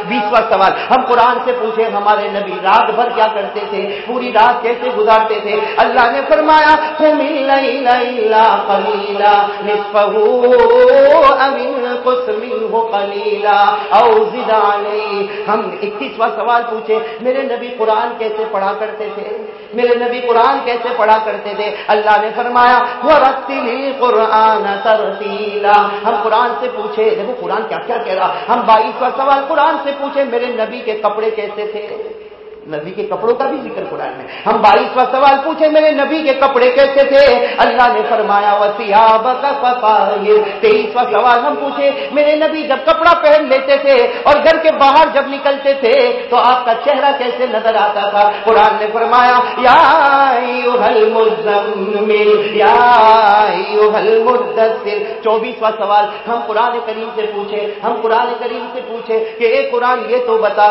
S1: बीसवा सवाल हम कुरान से पूछे, हमारे नबी रात भर क्या करते थे? पूरी रात कैसे गुजारते थे? अल्लाह ने फरमाया हम इक्कीसवा सवाल पूछे, मेरे नबी कुरान कैसे पढ़ा करते थे? मेरे नबी कुरान कैसे पढ़ा करते थे? अल्लाह ने फरमाया कुरान तरतीला। हम कुरान से पूछे, देखो कुरान क्या क्या कह रहा? हम बाईसवा सवाल, कुरान से पूछे मेरे नबी के कपड़े कैसे थे? नबी के कपड़ों का भी ज़िक्र कुरान में। हम बाईसवा सवाल पूछे, मेरे नबी के कपड़े कैसे थे? अल्लाह ने फरमाया वसियाब तेईसवा सवाल हम पूछे, मेरे नबी जब कपड़ा पहन लेते थे और घर के बाहर जब निकलते थे तो आपका चेहरा कैसे नज़र आता था? कुरान ने फरमाया चौबीसवा सवाल हम कुरान करीम से पूछे, हम कुरान करीम से पूछे कि, ए कुरान, ये तो बता,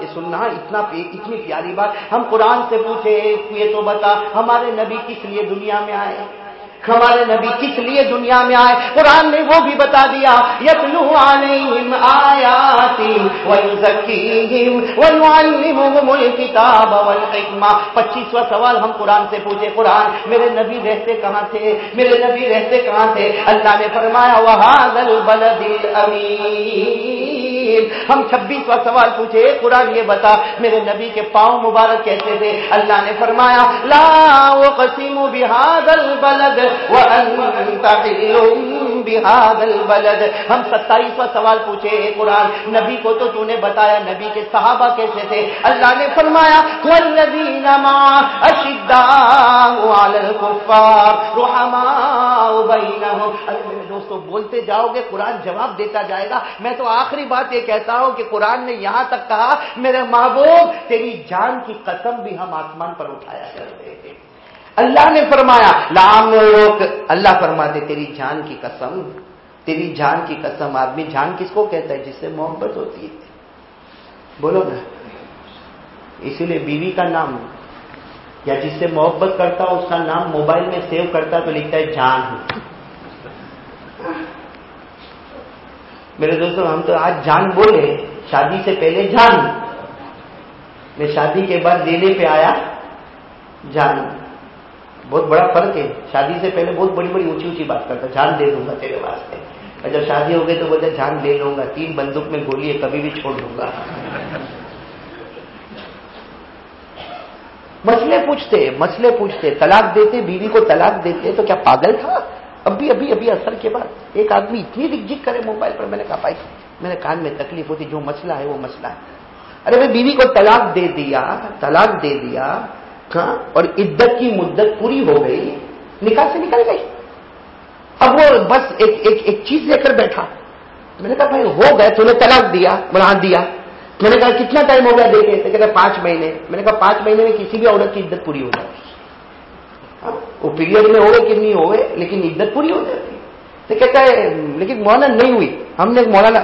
S1: ये सुनना इतना इतनी प्यारी बात। हम कुरान से पूछे, ये तो बता, हमारे नबी किस लिए दुनिया में आए? हमारे नबी किस लिए दुनिया में आए? कुरान ने वो भी बता दिया, यतलू अलैहिम आयातिम वयुज़क्कीहिम वयुअल्लिमुहुमुल किताब वल हिकमा. 25वां सवाल हम कुरान से पूछे। कुरान, मेरे नबी रहते कहाँ थे? मेरे नबी रहते कहाँ थे? अल्लाह ने फरमाया वहादल बलदिल अमीन. हम छब्बीसवा सवाल पूछे। कुरान ये बता, मेरे नबी के पाँव मुबारक कैसे थे? अल्लाह ने फरमाया, ला वो कसीमु बिहादल बलद हम सत्ताईसवा सवाल पूछे कुरान नबी को तो तूने बताया नबी के सहाबा कैसे थे अल्लाह ने फरमाया दोस्तों बोलते जाओगे कुरान जवाब देता जाएगा मैं तो आखिरी बात ये कहता हूँ कि कुरान ने यहाँ तक कहा मेरे महबूब तेरी जान की कसम भी हम आसमान पर उठाया करते थे अल्लाह ने फरमाया, लाम रोक। अल्लाह फरमाते तेरी जान की कसम, तेरी जान की कसम, आदमी जान किसको कहता है जिससे मोहब्बत होती है? बोलो ना। इसीलिए बीवी का नाम या जिससे मोहब्बत करता हो, उसका नाम मोबाइल में सेव करता तो लिखता है जान मेरे दोस्तों, हम तो आज जान बोले शादी से पहले जान। मैं शादी के बाद देने पे आया, जान। बहुत बड़ा फ़र्क है। शादी से पहले बहुत बड़ी बड़ी ऊँची ऊँची बात करता, जान दे दूँगा तेरे वास्ते। और जब शादी हो गई तो बोलते, जान ले लूँगा, तीन बंदूक में गोली है, कभी भी छोड़ दूँगा। मसले पूछते मसले पूछते, तलाक देते, बीवी को तलाक देते तो क्या पागल था? अभी अभी अभी असर के बाद एक आदमी इतनी दिग्जिक करे मोबाइल पर, मैंने कहा, भाई, मेरे कान में तकलीफ़ होती, जो मसला है, वो मसला है। अरे भाई, बीवी को तलाक दे दिया, तलाक दे दिया हाँ और इद्दत की मुद्दत पूरी हो गई, निकाह से निकल गई। अब वो बस एक एक एक चीज़ लेकर बैठा। मैंने कहा, भाई, हो गए, तूने तलाक दिया बढ़ा दिया। मैंने कहा, कितना टाइम हो गया, देखे तो कहते, पाँच महीने। मैंने कहा, पाँच महीने में किसी भी औरत की इद्दत पूरी हो जाती वो पीरियड में हो गए कि नहीं हो गए लेकिन इज़्ज़त पूरी हो जाती तो कहता है, लेकिन मौलाना नहीं हुई। हमने मौलाना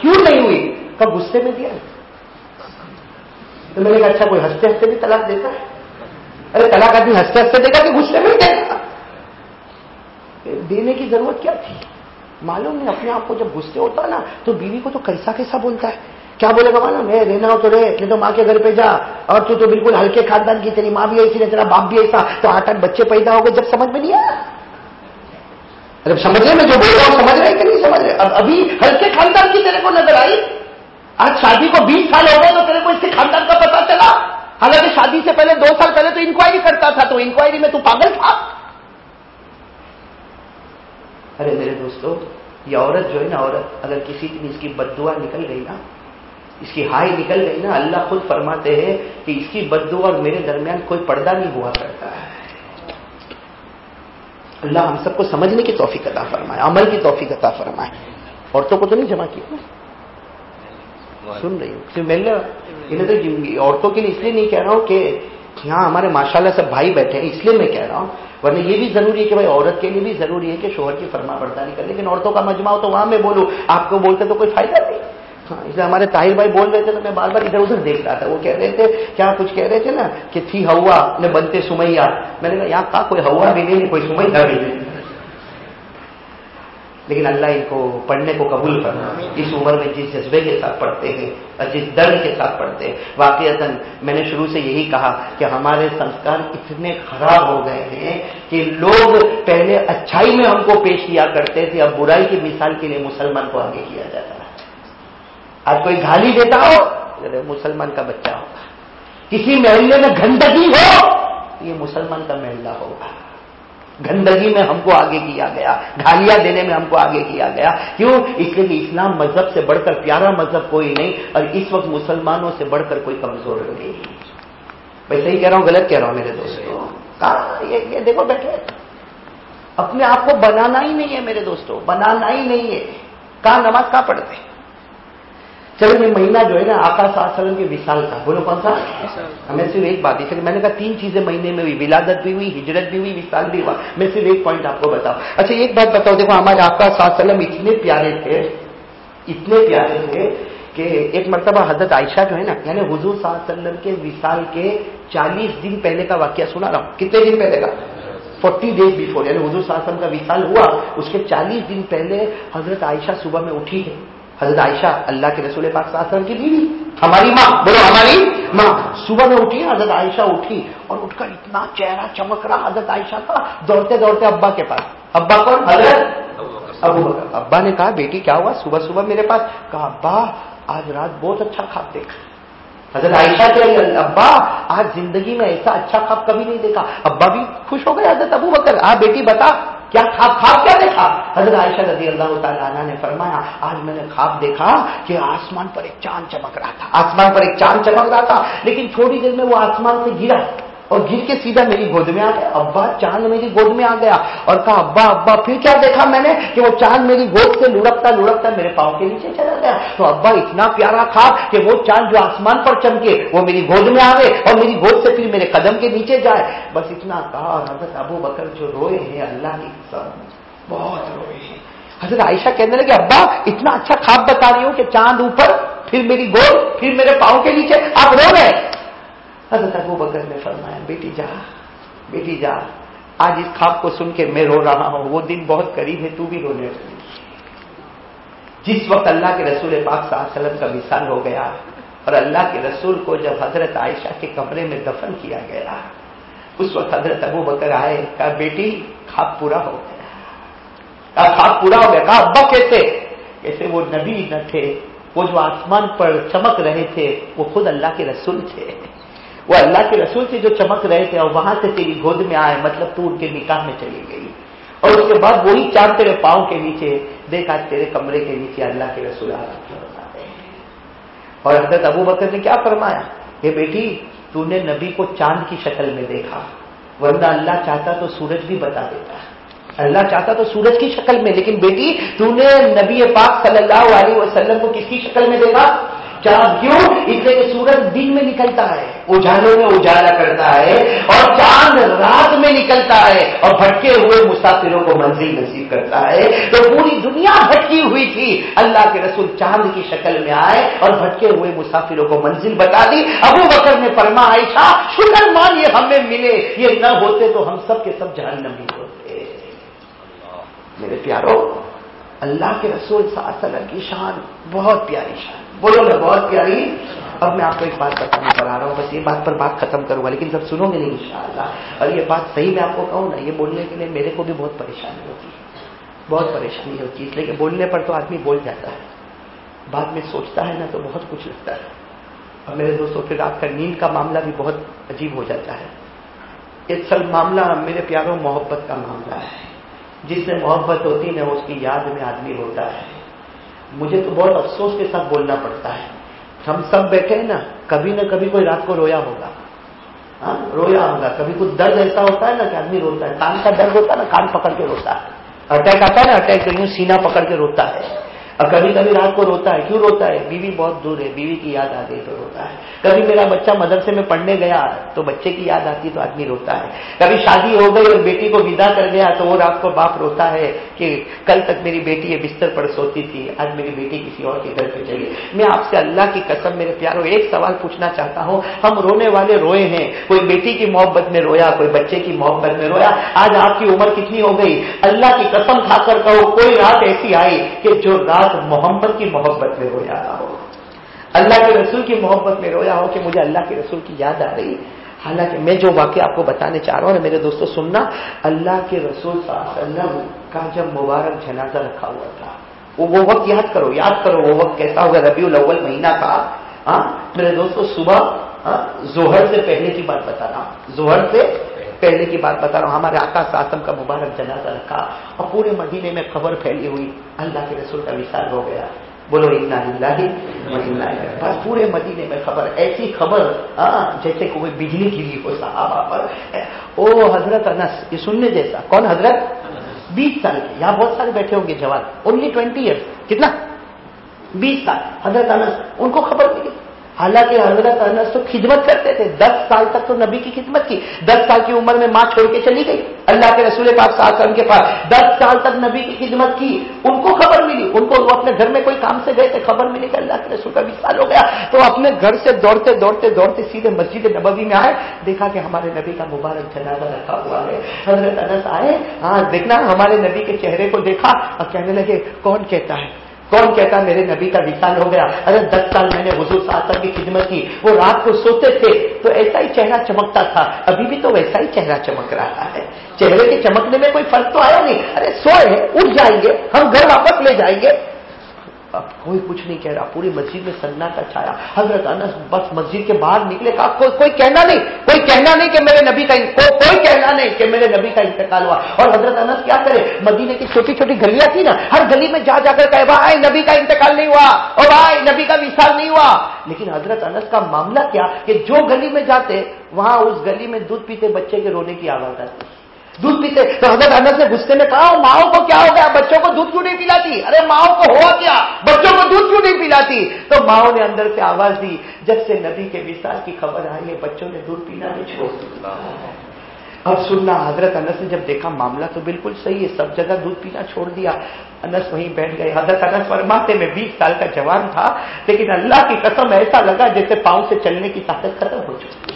S1: क्यों नहीं हुई? कब गुस्से में दिया तो मैंने कहा अच्छा कोई हँसते हँसते भी तलाक देता है? अरे तलाक आदमी हँसते हँसते देगा कि गुस्से में देगा देने की ज़रूरत क्या थी? मालूम नहीं, अपने आप को जब गुस्से होता ना तो बीवी को तो कैसा कैसा बोलता है। क्या बोलेगा मालूम? है रहना हो तो रहे, नहीं तो माँ के घर पे जा। और तू तो बिल्कुल हल्के खानदान की, तेरी माँ भी ऐसी नहीं तेरा बाप भी ऐसा। तो आठ आठ बच्चे पैदा हो गए, जब समझ में नहीं आया? अरे समझने में जो बोल रहा हूँ, समझ रहे कि नहीं समझ रहे अब अभी हल्के खानदान की तेरे को नज़र आई? आज शादी को बीस साल हो गए तो तेरे को इसके खानदान का पता चला? हालाँकि शादी से पहले, दो साल पहले तो इंक्वायरी करता था तो इंक्वायरी में तू पागल था? अरे मेरे दोस्तों, ये औरत जो है ना, औरत, अगर किसी दिन इसकी बदुआ निकल गई ना, इसकी हाई निकल गई ना, अल्लाह खुद फरमाते हैं कि इसकी बद्दू और मेरे दरमियान कोई पर्दा नहीं हुआ करता है। अल्लाह हम सबको समझने की तोफीक अता फरमाए, अमल की तोफीक अता फरमाए। औरतों को तो नहीं जमा किया? सुन रही हूँ। मिल इन्हें तो औरतों के लिए इसलिए नहीं कह रहा हूँ कि यहाँ हमारे माशाल्लाह सब भाई बैठे हैं, इसलिए मैं कह रहा हूँ। वरना ये भी ज़रूरी है कि भाई औरत के लिए भी ज़रूरी है कि शोहर की फरमा बरदारी कर लेकिन औरतों का मजमा हो तो वहाँ मैं बोलूँ, आपको बोलते तो कोई फ़ायदा नहीं। हाँ इसलिए हमारे ताहिर भाई बोल रहे थे तो मैं बार बार इधर उधर देख रहा था। वो कह रहे थे, क्या कुछ कह रहे थे ना, कि थी हवा ने बनते सुमैया। मैंने कहा, यहाँ कहा कोई हवा भी नहीं कोई सुमैया भी नहीं लेकिन अल्लाह इनको पढ़ने को कबूल करना इस उम्र में जिस जज्बे के साथ पढ़ते हैं, और जिस दर्द के साथ पढ़ते हैं वाकईतन मैंने शुरू से यही कहा कि हमारे संस्कार इतने खराब हो गए हैं कि लोग पहले अच्छाई में हमको पेश किया करते थे, अब बुराई की मिसाल के लिए मुसलमान को आगे किया जाता है। आज कोई गाली देता हो, अरे मुसलमान का बच्चा होगा। किसी महल्ले में गंदगी हो, ये मुसलमान का महल्ला होगा। गंदगी में हमको आगे किया गया गालियाँ देने में हमको आगे किया गया। क्यों? इसलिए कि इस्लाम मज़हब से बढ़कर प्यारा मज़हब कोई नहीं और इस वक्त मुसलमानों से बढ़कर कोई कमज़ोर नहीं। मैं सही कह रहा हूँ गलत कह रहा हूँ मेरे दोस्तों? कहा? ये, ये देखो बैठे। अपने आप को बनाना ही नहीं है मेरे दोस्तों बनाना ही नहीं है। कहा? नमाज़ कहाँ पढ़ते? चलो ये महीना जो है ना आकाश आसलन के विशाल का। बोलो कौन सा? मैं सिर्फ़ एक बात ही मैंने कहा तीन चीज़ें महीने में हुई, विलादत भी हुई, हिजरत भी हुई विशाल भी हुआ। मैं सिर्फ़ एक पॉइंट आपको बताओ अच्छा एक बात बताओ, देखो हमारे आकाश आसलम इतने प्यारे थे, इतने प्यारे थे कि एक मरतबा हज़रत आयशा जो है ना, यानी हुजूर वसल्लम के विशाल के 40 दिन पहले का वाक्य सुना रहा हूँ। कितने दिन पहले का? 40 डेज़ बिफोर यानी हुजूर वसल्लम का विशाल हुआ, उसके 40 दिन पहले हज़रत आयशा सुबह में उठी है। हज़रत आयशा अल्लाह के रसूल पाक सासम की बीवी हमारी माँ, बोलो, हमारी माँ। सुबह में उठी, हज़रत आयशा उठी और उठकर इतना चेहरा चमक रहा, हज़रत आयशा का, दौड़ते दौड़ते अब्बा के पास। अब्बा कौन? हज़रत अबू अब्बा ने कहा, बेटी, क्या हुआ? सुबह सुबह मेरे पास? कहा, अब्बा, आज रात बहुत अच्छा खाते हज़रत आयशा के अब्बा, आज ज़िंदगी में ऐसा अच्छा खाब कभी नहीं देखा। अब्बा भी खुश हो गए, हज़रत अबू बकर, आ बेटी बता, क्या खाब खाब, क्या देखा? हज़रत आयशा रज़ी अल्लाह तला ने फरमाया, आज मैंने खाब देखा कि आसमान पर एक चाँद चमक रहा था। आसमान पर एक चाँद चमक रहा था, लेकिन थोड़ी देर में वो आसमान से गिरा। और गिर के सीधा मेरी गोद में आ गया। अब्बा, चाँद मेरी गोद में आ गया। और कहा, अब्बा अब्बा, फिर क्या देखा मैंने कि वो चाँद मेरी गोद से लुढ़कता लुढ़कता मेरे पाँव के नीचे चला गया? तो अब्बा, इतना प्यारा था कि वो चाँद जो आसमान पर चमके, वो मेरी गोद में आवे और मेरी गोद से फिर मेरे कदम के नीचे जाए। बस इतना कहा और हज़रत अबू बकर जो रोए हैं, अल्लाह की कसम, बहुत रोए हैं। हज़रत आयशा कहने लगे, अब्बा, इतना अच्छा खाब बता रही हूँ कि चाँद ऊपर, फिर मेरी गोद, फिर मेरे पाँव के नीचे, आप रो रहे हज़रत अबू बकर ने फरमाया, बेटी जा बेटी जा। आज इस खाब को सुन के मैं रो रहा हूँ। वो दिन बहुत करीब है, तू भी रोने लगी। जिस वक्त अल्लाह के रसूल पाक सलम का विशाल हो गया और अल्लाह के रसूल को जब हज़रत आयशा के कमरे में दफन किया गया, उस वक्त हज़रत अबू बकर आए, कहा, बेटी, खाब पूरा हो गया। कहा, खाब पूरा हो गया। कहा, अब्बा, कैसे? कैसे वो नबी न थे, वो जो आसमान पर चमक रहे थे, वो खुद अल्लाह के रसूल थे। वो अल्लाह के रसूल से जो चमक रहे थे और वहाँ से तेरी गोद में आए मतलब तू उनके निकाह में चली गई। और उसके बाद वही चाँद तेरे पाओ के नीचे, देखा तेरे कमरे के नीचे अल्लाह के रसूल और हज़रत अबू बकर ने क्या फरमाया? ये बेटी, तूने नबी को चाँद की शक्ल में देखा, वरना अल्लाह चाहता तो सूरज भी बता देता। अल्लाह चाहता तो सूरज की शक्ल में, लेकिन बेटी, तूने नबी पाक सल्लल्लाहु अलैहि वसल्लम को किसकी शक्ल में देखा? चाँद क्यों? इसलिए कि सूरज दिन में निकलता है, उजालों में उजाला करता है, और चाँद रात में निकलता है, और भटके हुए मुसाफिरों को मंजिल नसीब करता है। तो पूरी दुनिया भटकी हुई थी। अल्लाह के रसूल चाँद की शक्ल में आए और भटके हुए मुसाफिरों को मंजिल बता दी। अबू बकर ने फरमा आयशा, शुक्र मान ये हमें मिले। ये न होते तो हम सब के सब जहन्नम होते। मेरे प्यारो, अल्लाह के रसूल वसल्लम की शान, बहुत प्यारी शान। बोलो, मैं बहुत प्यारी। अब मैं आपको एक बात बताने पर आ रहा हूँ। बस ये बात पर बात खत्म करूँगा, लेकिन सब सुनोगे नहीं, इंशाल्लाह। और ये बात सही मैं आपको कहूँ ना, ये बोलने के लिए मेरे को भी बहुत परेशानी होती है। बहुत परेशानी होती है, इसलिए बोलने पर तो आदमी बोल जाता है। बाद में सोचता है ना तो बहुत कुछ लगता है। और मेरे दोस्तों, फिर आपका नींद का मामला भी बहुत अजीब हो जाता है। ये सब मामला मेरे प्यारों, मोहब्बत का मामला है। जिससे मोहब्बत होती है उसकी याद में आदमी होता है। मुझे तो बहुत अफसोस के साथ बोलना पड़ता है। हम सब बैठे हैं ना, कभी ना कभी कोई रात को रोया होगा। हाँ रोया होगा। कभी कुछ दर्द ऐसा होता है ना कि आदमी रोता है। कान का दर्द होता है ना, कान पकड़ के रोता है। अटैक आता है ना, अटैक यूँ सीना पकड़ के रोता है। और कभी कभी रात को रोता है। क्यों रोता है? बीवी बहुत दूर है। बीवी की याद आ गई तो रोता है। कभी मेरा बच्चा मदरसे में पढ़ने गया तो बच्चे की याद आती तो आदमी रोता है। कभी शादी हो गई और बेटी को विदा कर गया तो वो रात को बाप रोता है कि कल तक मेरी बेटी ये बिस्तर पर सोती थी। आज मेरी बेटी किसी और के घर पे चली मैं आपसे अल्लाह की कसम, मेरे प्यारों, एक सवाल पूछना चाहता हूँ। हम रोने वाले रोए हैं। कोई बेटी की मोहब्बत में रोया, कोई बच्चे की मोहब्बत में रोया। आज आपकी उम्र कितनी हो गई? अल्लाह की कसम खाकर कहो, कोई रात ऐसी आई कि जो रात मोहम्मद की मोहब्बत में रोया हो। अल्लाह के रसूल की मोहब्बत में रोया हो कि मुझे अल्लाह के रसूल की याद आ रही। हालाँकि मैं जो वाक्य आपको बताने चाह रहा हूँ मेरे दोस्तों सुनना। अल्लाह के रसूल का जब मुबारक जनाजा रखा हुआ था वो वो वक्त याद करो याद करो वो वक्त कैसा होगा। रबी अव्वल महीना का हाँ मेरे दोस्तों सुबह हाँ, जोहर से पहले की बात बता रहा हूँ जोहर से पहले की बात बता रहा हूँ, हमारे आकाश आसम का मुबारक जनाजा रखा और पूरे मदीने में खबर फैली हुई, अल्लाह के रसूल का विशाल हो गया। बोलो, इन्ना ही बस पूरे मदीने में खबर, ऐसी खबर जैसे कोई बिजली गिरी हो साहबा पर। ओ, हज़रत अनस, ये सुनने जैसा। कौन हज़रत? बीस साल के। यहाँ बहुत सारे बैठे होंगे जवान। ओनली ट्वेंटी ईयर्स कितना? बीस साल। हज़रत अनस, उनको खबर मिली। हालाँकि हज़रत अनस तो खिदमत करते थे। दस साल तक तो नबी की खिदमत की। दस साल की उम्र में माँ छोड़ के चली गई। अल्लाह के रसूल पाक साहब के पास। दस साल तक नबी की खिदमत की। उनको खबर मिली। उनको वो अपने घर में कोई काम से गए थे, खबर मिली कि अल्लाह के रसूल का बीस साल हो गया। तो अपने घर से दौड़ते दौड़ते दौड़ते सीधे मस्जिद नबवी में आए। देखा कि हमारे नबी का मुबारक जनाजा रखा हुआ है। हज़रत अनस आए। हाँ देखना, हमारे नबी के चेहरे को देखा। और कहने लगे, कौन कहता है? कौन कहता है, मेरे नबी का विशाल हो गया? अरे, दस साल मैंने हजूर साहब की खिदमत की। वो रात को सोते थे तो ऐसा ही चेहरा चमकता था। अभी भी तो वैसा ही चेहरा चमक रहा है। चेहरे के चमकने में कोई फ़र्क तो आया नहीं। अरे, सोए, उठ जाएँगे, हम घर वापस ले जाएँगे। अब कोई कुछ नहीं कह रहा। पूरी मस्जिद में सन्नाटा छाया। हज़रत अनस बस मस्जिद के बाहर निकले कहा को, कोई कहना नहीं कोई कहना नहीं कि मेरे नबी का को, कोई कहना नहीं कि मेरे नबी का इंतकाल हुआ। और हज़रत अनस क्या करे? मदीने की छोटी छोटी गलियाँ थी ना हर गली में जा जाकर कहे भाई नबी का इंतकाल नहीं हुआ और भाई नबी का विशाल नहीं हुआ। लेकिन हज़रत अनस का मामला क्या कि जो गली में जाते वहाँ उस गली में दूध पीते बच्चे के रोने की आवाज़ आती दूध पीते तो हज़रत अनस ने गुस्से में कहा माओ को क्या हो गया? बच्चों को दूध क्यों नहीं पिलाती? अरे, माओ को हुआ क्या? बच्चों को दूध क्यों नहीं पिलाती? तो माओ ने अंदर से आवाज़ दी, जब से नबी के विशाल की खबर आई है, बच्चों ने दूध पीना नहीं छोड़ अब सुनना, हज़रत अनस ने जब देखा मामला तो बिल्कुल सही है, सब जगह दूध पीना छोड़ दिया। अनस वहीं बैठ गए। हज़रत अनस फरमाते, में बीस साल का जवान था, लेकिन अल्लाह की कसम ऐसा लगा जैसे पाँव से चलने की ताकत खत्म हो चुकी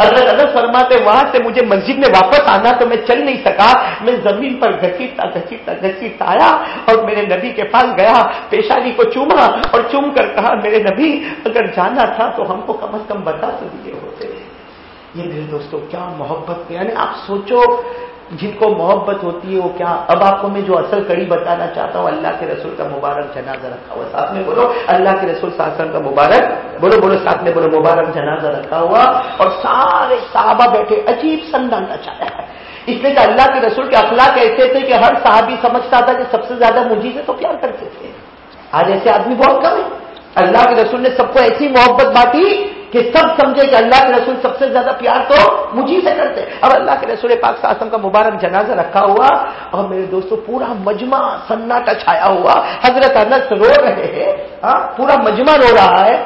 S1: हज़रत अनस फरमाते, वहाँ से मुझे मस्जिद में वापस आना तो मैं चल नहीं सका। मैं ज़मीन पर घसीटता घसीटता घसीटता आया और मेरे नबी के पास गया, पेशानी को चूमा और चूम कर कहा, मेरे नबी, अगर जाना था तो हमको कम अज कम बता तो दिए होते। ये मेरे दोस्तों, क्या मोहब्बत यानी आप सोचो जिनको मोहब्बत होती है, वो क्या? अब आपको मैं जो असल कड़ी बताना चाहता हूँ, अल्लाह के रसूल का मुबारक जनाजा रखा हुआ, साथ में बोलो, अल्लाह के रसूल शासन का मुबारक, बोलो बोलो, साथ में बोलो, मुबारक जनाजा रखा हुआ, और सारे साहबा बैठे, अजीब सन्नाटा छाया है। इसलिए कि अल्लाह के रसूल के अखलाक ऐसे थे कि हर साहबी समझता था कि सबसे ज़्यादा मुझी से तो प्यार करते थे। आज ऐसे आदमी बहुत कम है। अल्लाह के रसूल ने सबको ऐसी मोहब्बत बांटी कि सब समझे कि अल्लाह के रसूल सबसे ज़्यादा प्यार तो मुझी से करते अब अल्लाह के रसूल पाक सासम का मुबारक जनाजा रखा हुआ। और मेरे दोस्तों पूरा मजमा सन्नाटा छाया हुआ। हज़रत अनस रो रहे हैं। हाँ, पूरा मजमा रो रहा है।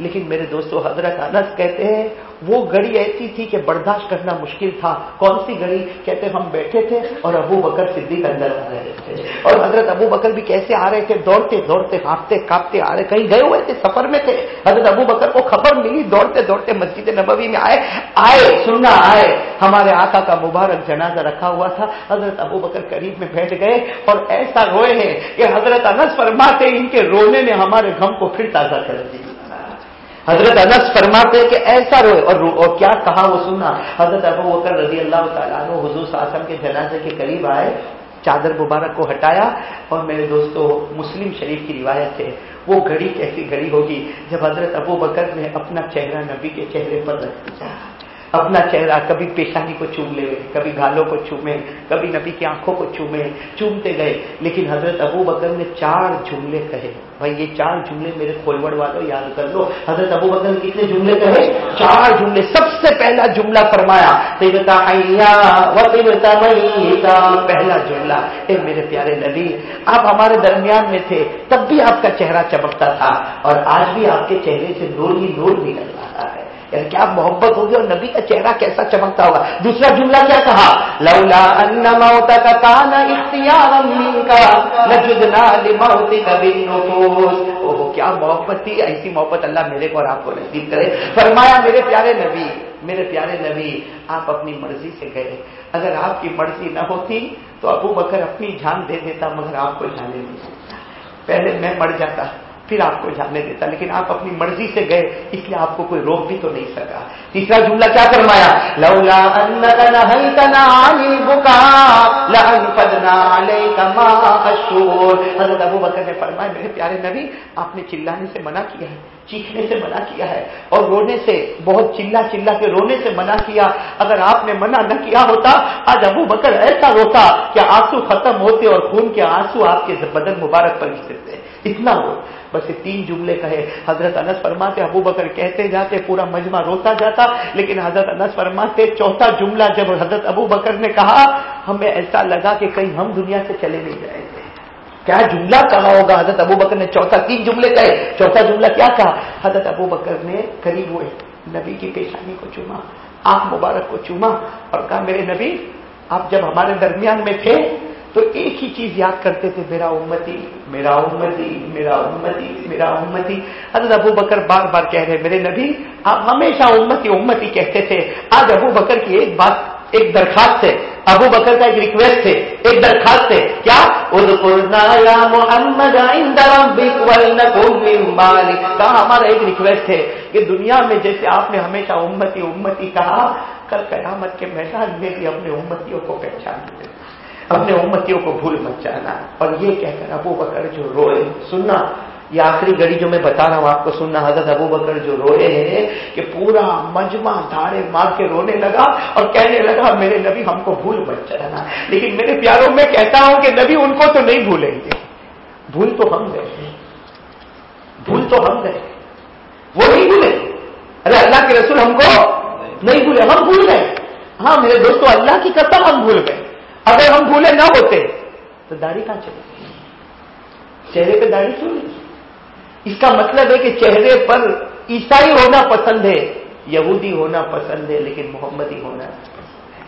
S1: लेकिन मेरे दोस्तों, हज़रत अनस कहते हैं, वो घड़ी ऐसी थी कि बर्दाश्त करना मुश्किल था। कौन सी घड़ी? कहते, हम बैठे थे और अबू बकर सिद्दीक अंदर आ रहे थे। और हज़रत अबू बकर भी कैसे आ रहे थे? दौड़ते दौड़ते हाँपते कांपते आ रहे। कहीं गए हुए थे? सफ़र में थे। हज़रत अबू बकर को खबर मिली। दौड़ते दौड़ते मस्जिद नबवी में आए। आए, सुनना, आए। हमारे आका का मुबारक जनाजा रखा हुआ था। हज़रत अबू बकर करीब में बैठ गए और ऐसा रोए हैं कि हज़रत अनस फरमाते इनके रोने ने हमारे गम को फिर ताज़ा कर दिया। हज़रत अनस फरमाते कि ऐसा रोए और, और क्या कहा वो सुना हज़रत अबू बकर रज़ी अल्लाह तु हजूर सासम के जनाजे के करीब आए चादर मुबारक को हटाया और मेरे दोस्तों मुस्लिम शरीफ की रिवायत है वो घड़ी कैसी घड़ी होगी जब हज़रत अबू बकर ने अपना चेहरा नबी के चेहरे पर रख दिया। अपना चेहरा, कभी पेशानी को चूम ले कभी गालों को चूमे, कभी नबी की आँखों को चूमे, चूमते गए। लेकिन हज़रत अबू बकर ने चार जुमले कहे। भाई, ये चार जुमले मेरे खोलवड़ वालों याद कर लो। हज़रत अबू बकर ने कितने जुमले कहे? चार जुमले। सबसे पहला जुमला फरमाया, तिबता व तिबता पहला जुमला, ए मेरे प्यारे नबी, आप हमारे दरमियान में थे, तब भी आपका चेहरा चमकता था और आज भी आपके चेहरे से नूर ही नूर निकल रहा है। क्या मोहब्बत होगी और नबी का चेहरा कैसा चमकता होगा? दूसरा जुमला क्या कहा? लौला अन्ना मौता का काना ओहो, क्या मोहब्बत थी, ऐसी मोहब्बत अल्लाह मेरे को और आपको नसीब करे। फरमाया, मेरे प्यारे नबी, मेरे प्यारे नबी, आप अपनी मर्ज़ी से गए। अगर आपकी मर्ज़ी न होती तो अबू बकर अपनी जान दे देता, मगर आपको जाने नहीं पहले मैं मर जाता फिर आपको जाने देता, लेकिन आप अपनी मर्ज़ी से गए, इसलिए आपको कोई रोक भी तो नहीं सका। तीसरा जुमला क्या फरमाया? लौला बकर ने फरमाया, मेरे प्यारे नबी, आपने चिल्लाने से मना किया है। चीखने से मना किया है और रोने से, बहुत चिल्ला चिल्ला के रोने से मना किया। अगर आपने मना न किया होता, आज अबू बकर ऐसा रोता कि आँसू खत्म होते और खून के आँसू आपके बदन मुबारक पर गिरते इतना हो बस ये तीन जुमले कहे। हज़रत अनस फरमाते, अबू बकर कहते जाते, पूरा मजमा रोता जाता, लेकिन हज़रत अनस फरमाते, चौथा जुमला जब हज़रत अबू बकर ने कहा, हमें ऐसा लगा कि कहीं हम दुनिया से चले नहीं जाएँगे। क्या जुमला कहा होगा? हज़रत अबू बकर ने चौथा तीन जुमले कहे। चौथा जुमला क्या कहा हज़रत अबू बकर ने करीब हुए नबी की पेशानी को चूमा, आँख मुबारक को चूमा और कहा, मेरे नबी, आप जब हमारे दरमियान में थे तो एक ही चीज़ याद करते थे, मेरा उम्मती मेरा उम्मती मेरा उम्मती मेरा उम्मती। हज़रत अबू बकर बार बार कह रहे मेरे नबी, आप हमेशा उम्मती उम्मती कहते थे। आज अबू बकर की एक बात एक दरखास्त है। अबू बकर का एक रिक्वेस्ट है, एक दरखास्त है। क्या? मोहम्मद कहा, हमारा एक रिक्वेस्ट है कि दुनिया में जैसे आपने हमेशा उम्मती उम्मती कहा, कल कयामत के मैदान में भी अपने उम्मतियों को पहचान अपने उम्मतियों को भूल मत जाना। और ये कहकर अबू बकर जो रोए सुनना ये आखिरी घड़ी जो मैं बता रहा हूँ आपको सुनना, हज़रत अबू बकर जो रोए हैं कि पूरा मजमा धारे मार के रोने लगा और कहने लगा, मेरे नबी हमको भूल मत जाना लेकिन मेरे प्यारों, में कहता हूँ कि नबी उनको तो नहीं भूलेंगे। भूल तो हम गए भूल तो हम गए वो नहीं भूले। अरे अल्लाह के रसूल हमको नहीं भूले, हम भूल गए। हाँ मेरे दोस्तों, अल्लाह की कसम हम भूल गए। अगर हम भूले ना होते तो दाढ़ी कहाँ चले चेहरे पे दाढ़ी क्यों नहीं? इसका मतलब है कि चेहरे पर ईसाई होना पसंद है, यहूदी होना पसंद है, लेकिन मोहम्मदी होना पसंद है।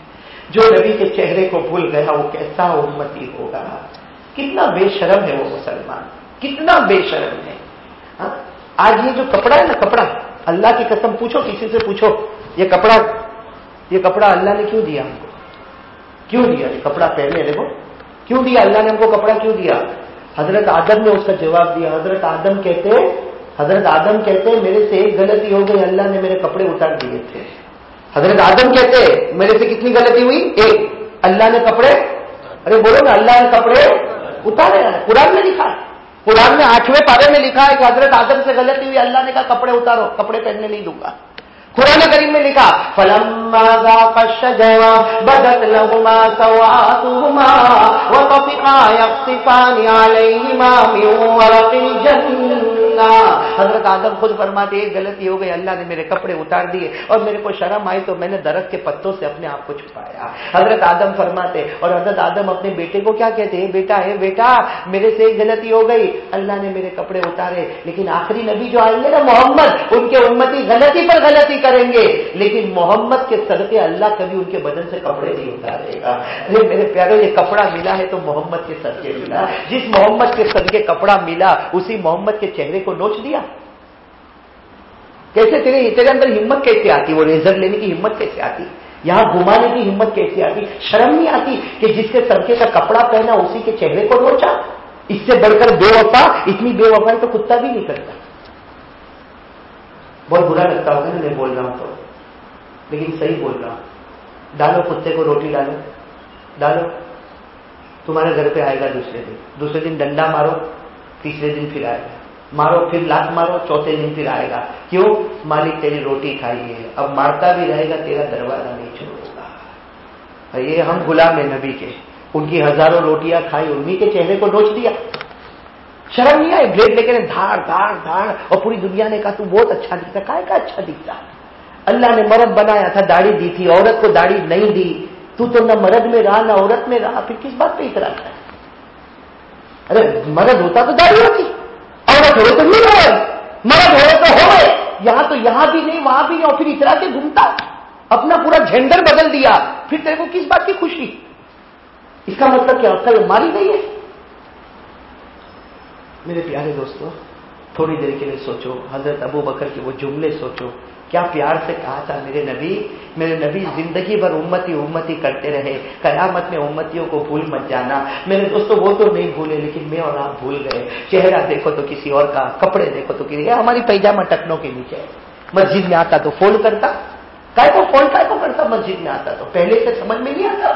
S1: जो नबी के चेहरे को भूल गया, वो कैसा उम्मती होगा? कितना बेशरम है वो मुसलमान। कितना बेशरम है। हा? आज ये जो कपड़ा है ना, कपड़ा। अल्लाह की कसम, पूछो, किसी से पूछो, ये कपड़ा ये कपड़ा अल्लाह ने क्यों दिया हमको? क्यों दिया? ये कपड़ा पहने, देखो। क्यों दिया? अल्लाह ने हमको कपड़ा क्यों दिया? हज़रत आदम ने उसका जवाब दिया। हज़रत आदम कहते, हज़रत आदम कहते, मेरे से एक गलती हो गई, अल्लाह ने मेरे कपड़े उतार दिए थे। हज़रत आदम कहते, मेरे से कितनी गलती हुई? एक। अल्लाह ने कपड़े? अरे बोलो ना, अल्लाह ने कपड़े उतारे कुरान में लिखा कुरान में आठवें पारे में लिखा है कि हज़रत आदम से गलती हुई, अल्लाह ने कहा, कपड़े उतारो, कपड़े पहनने नहीं दूँगा। कुरान करीम में लिखा फलम्मा बदत लहुमा सवातुहुमा व तफिका यक्सिफान अलैहिमा मिन वरकिल जन्नह हज़रत आदम खुद फरमाते, एक गलती हो गई, अल्लाह ने मेरे कपड़े उतार दिए और मेरे को शर्म आई तो मैंने दरख्त के पत्तों से अपने आप को छुपाया। हज़रत आदम फरमाते, और हज़रत आदम अपने बेटे को क्या कहते हैं? बेटा है, बेटा, मेरे से एक गलती हो गई। अल्लाह ने मेरे कपड़े उतारे, लेकिन आखिरी नबी जो आएँगे ना, मोहम्मद, उनके उम्मती गलती पर गलती करेंगे। लेकिन मोहम्मद के सदके अल्लाह कभी उनके बदन से कपड़े नहीं उतारेगा। अरे मेरे प्यारे, ये कपड़ा मिला है तो मोहम्मद के सदके मिला। जिस मोहम्मद के सदके कपड़ा मिला, उसी मोहम्मद के चेहरे को नोच दिया। कैसे तेरे तेरे अंदर हिम्मत कैसे आती? वो रेजर लेने की हिम्मत कैसे आती? यहाँ घुमाने की हिम्मत कैसे आती? शर्म नहीं आती कि जिसके सड़के का कपड़ा पहना, उसी के चेहरे को नोचा? इससे बढ़कर बेवफा, इतनी बेवफाई तो कुत्ता भी नहीं करता। बहुत बुरा लगता होगा ना, मैं बोल रहा हूँ तो। लेकिन सही बोल रहा हूँ। डालो, कुत्ते को रोटी डालो। डालो। तुम्हारे घर पे आएगा दूसरे दिन। दूसरे दिन डंडा मारो, तीसरे दिन फिर आएगा। मारो, फिर लात मारो, चौथे दिन फिर आएगा। क्यों? मालिक, तेरी रोटी खाई है अब मारता भी रहेगा, तेरा दरवाज़ा नहीं छोड़ेगा ये हम गुलाम है नबी के। उनकी हज़ारों रोटियाँ खाई, उन्हीं के चेहरे को नोच दिया। शर्म नहीं आई ब्लेड लेकर धार धार धार और पूरी दुनिया ने कहा, तू बहुत अच्छा दिखता काय का अच्छा दिखता? अल्लाह ने मर्द बनाया था, दाढ़ी दी थी, औरत को दाढ़ी नहीं दी। तू तो न मर्द में रहा, न औरत में रहा, फिर किस बात पे इतरा है अरे, मर्द होता तो दाढ़ी होती। औरत घोड़े तो नहीं मर्द मरा घोड़े तो हो गए। यहाँ तो यहाँ भी नहीं, वहाँ भी नहीं। और फिर इतरा के घूमता। अपना पूरा झेंडर बदल दिया। फिर तेरे को किस बात की खुशी? इसका मतलब क्या? अक्ल मारी गई है? मेरे प्यारे दोस्तों, थोड़ी देर के लिए सोचो। हज़रत अबू बकर के वो जुमले सोचो। क्या प्यार से कहा था मेरे नबी? मेरे नबी ज़िंदगी भर उम्मती उम्मती करते रहे। कयामत में उम्मतियों को भूल मत जाना। मेरे दोस्तों, वो तो नहीं भूले, लेकिन मैं और आप भूल गए। चेहरा देखो तो किसी और का, कपड़े देखो तो किसी हमारी पैजामा टकनों के नीचे मस्जिद में आता तो फोल्ड करता। काय को फोल्ड, काय को करता मस्जिद में आता तो? पहले से समझ में नहीं आता।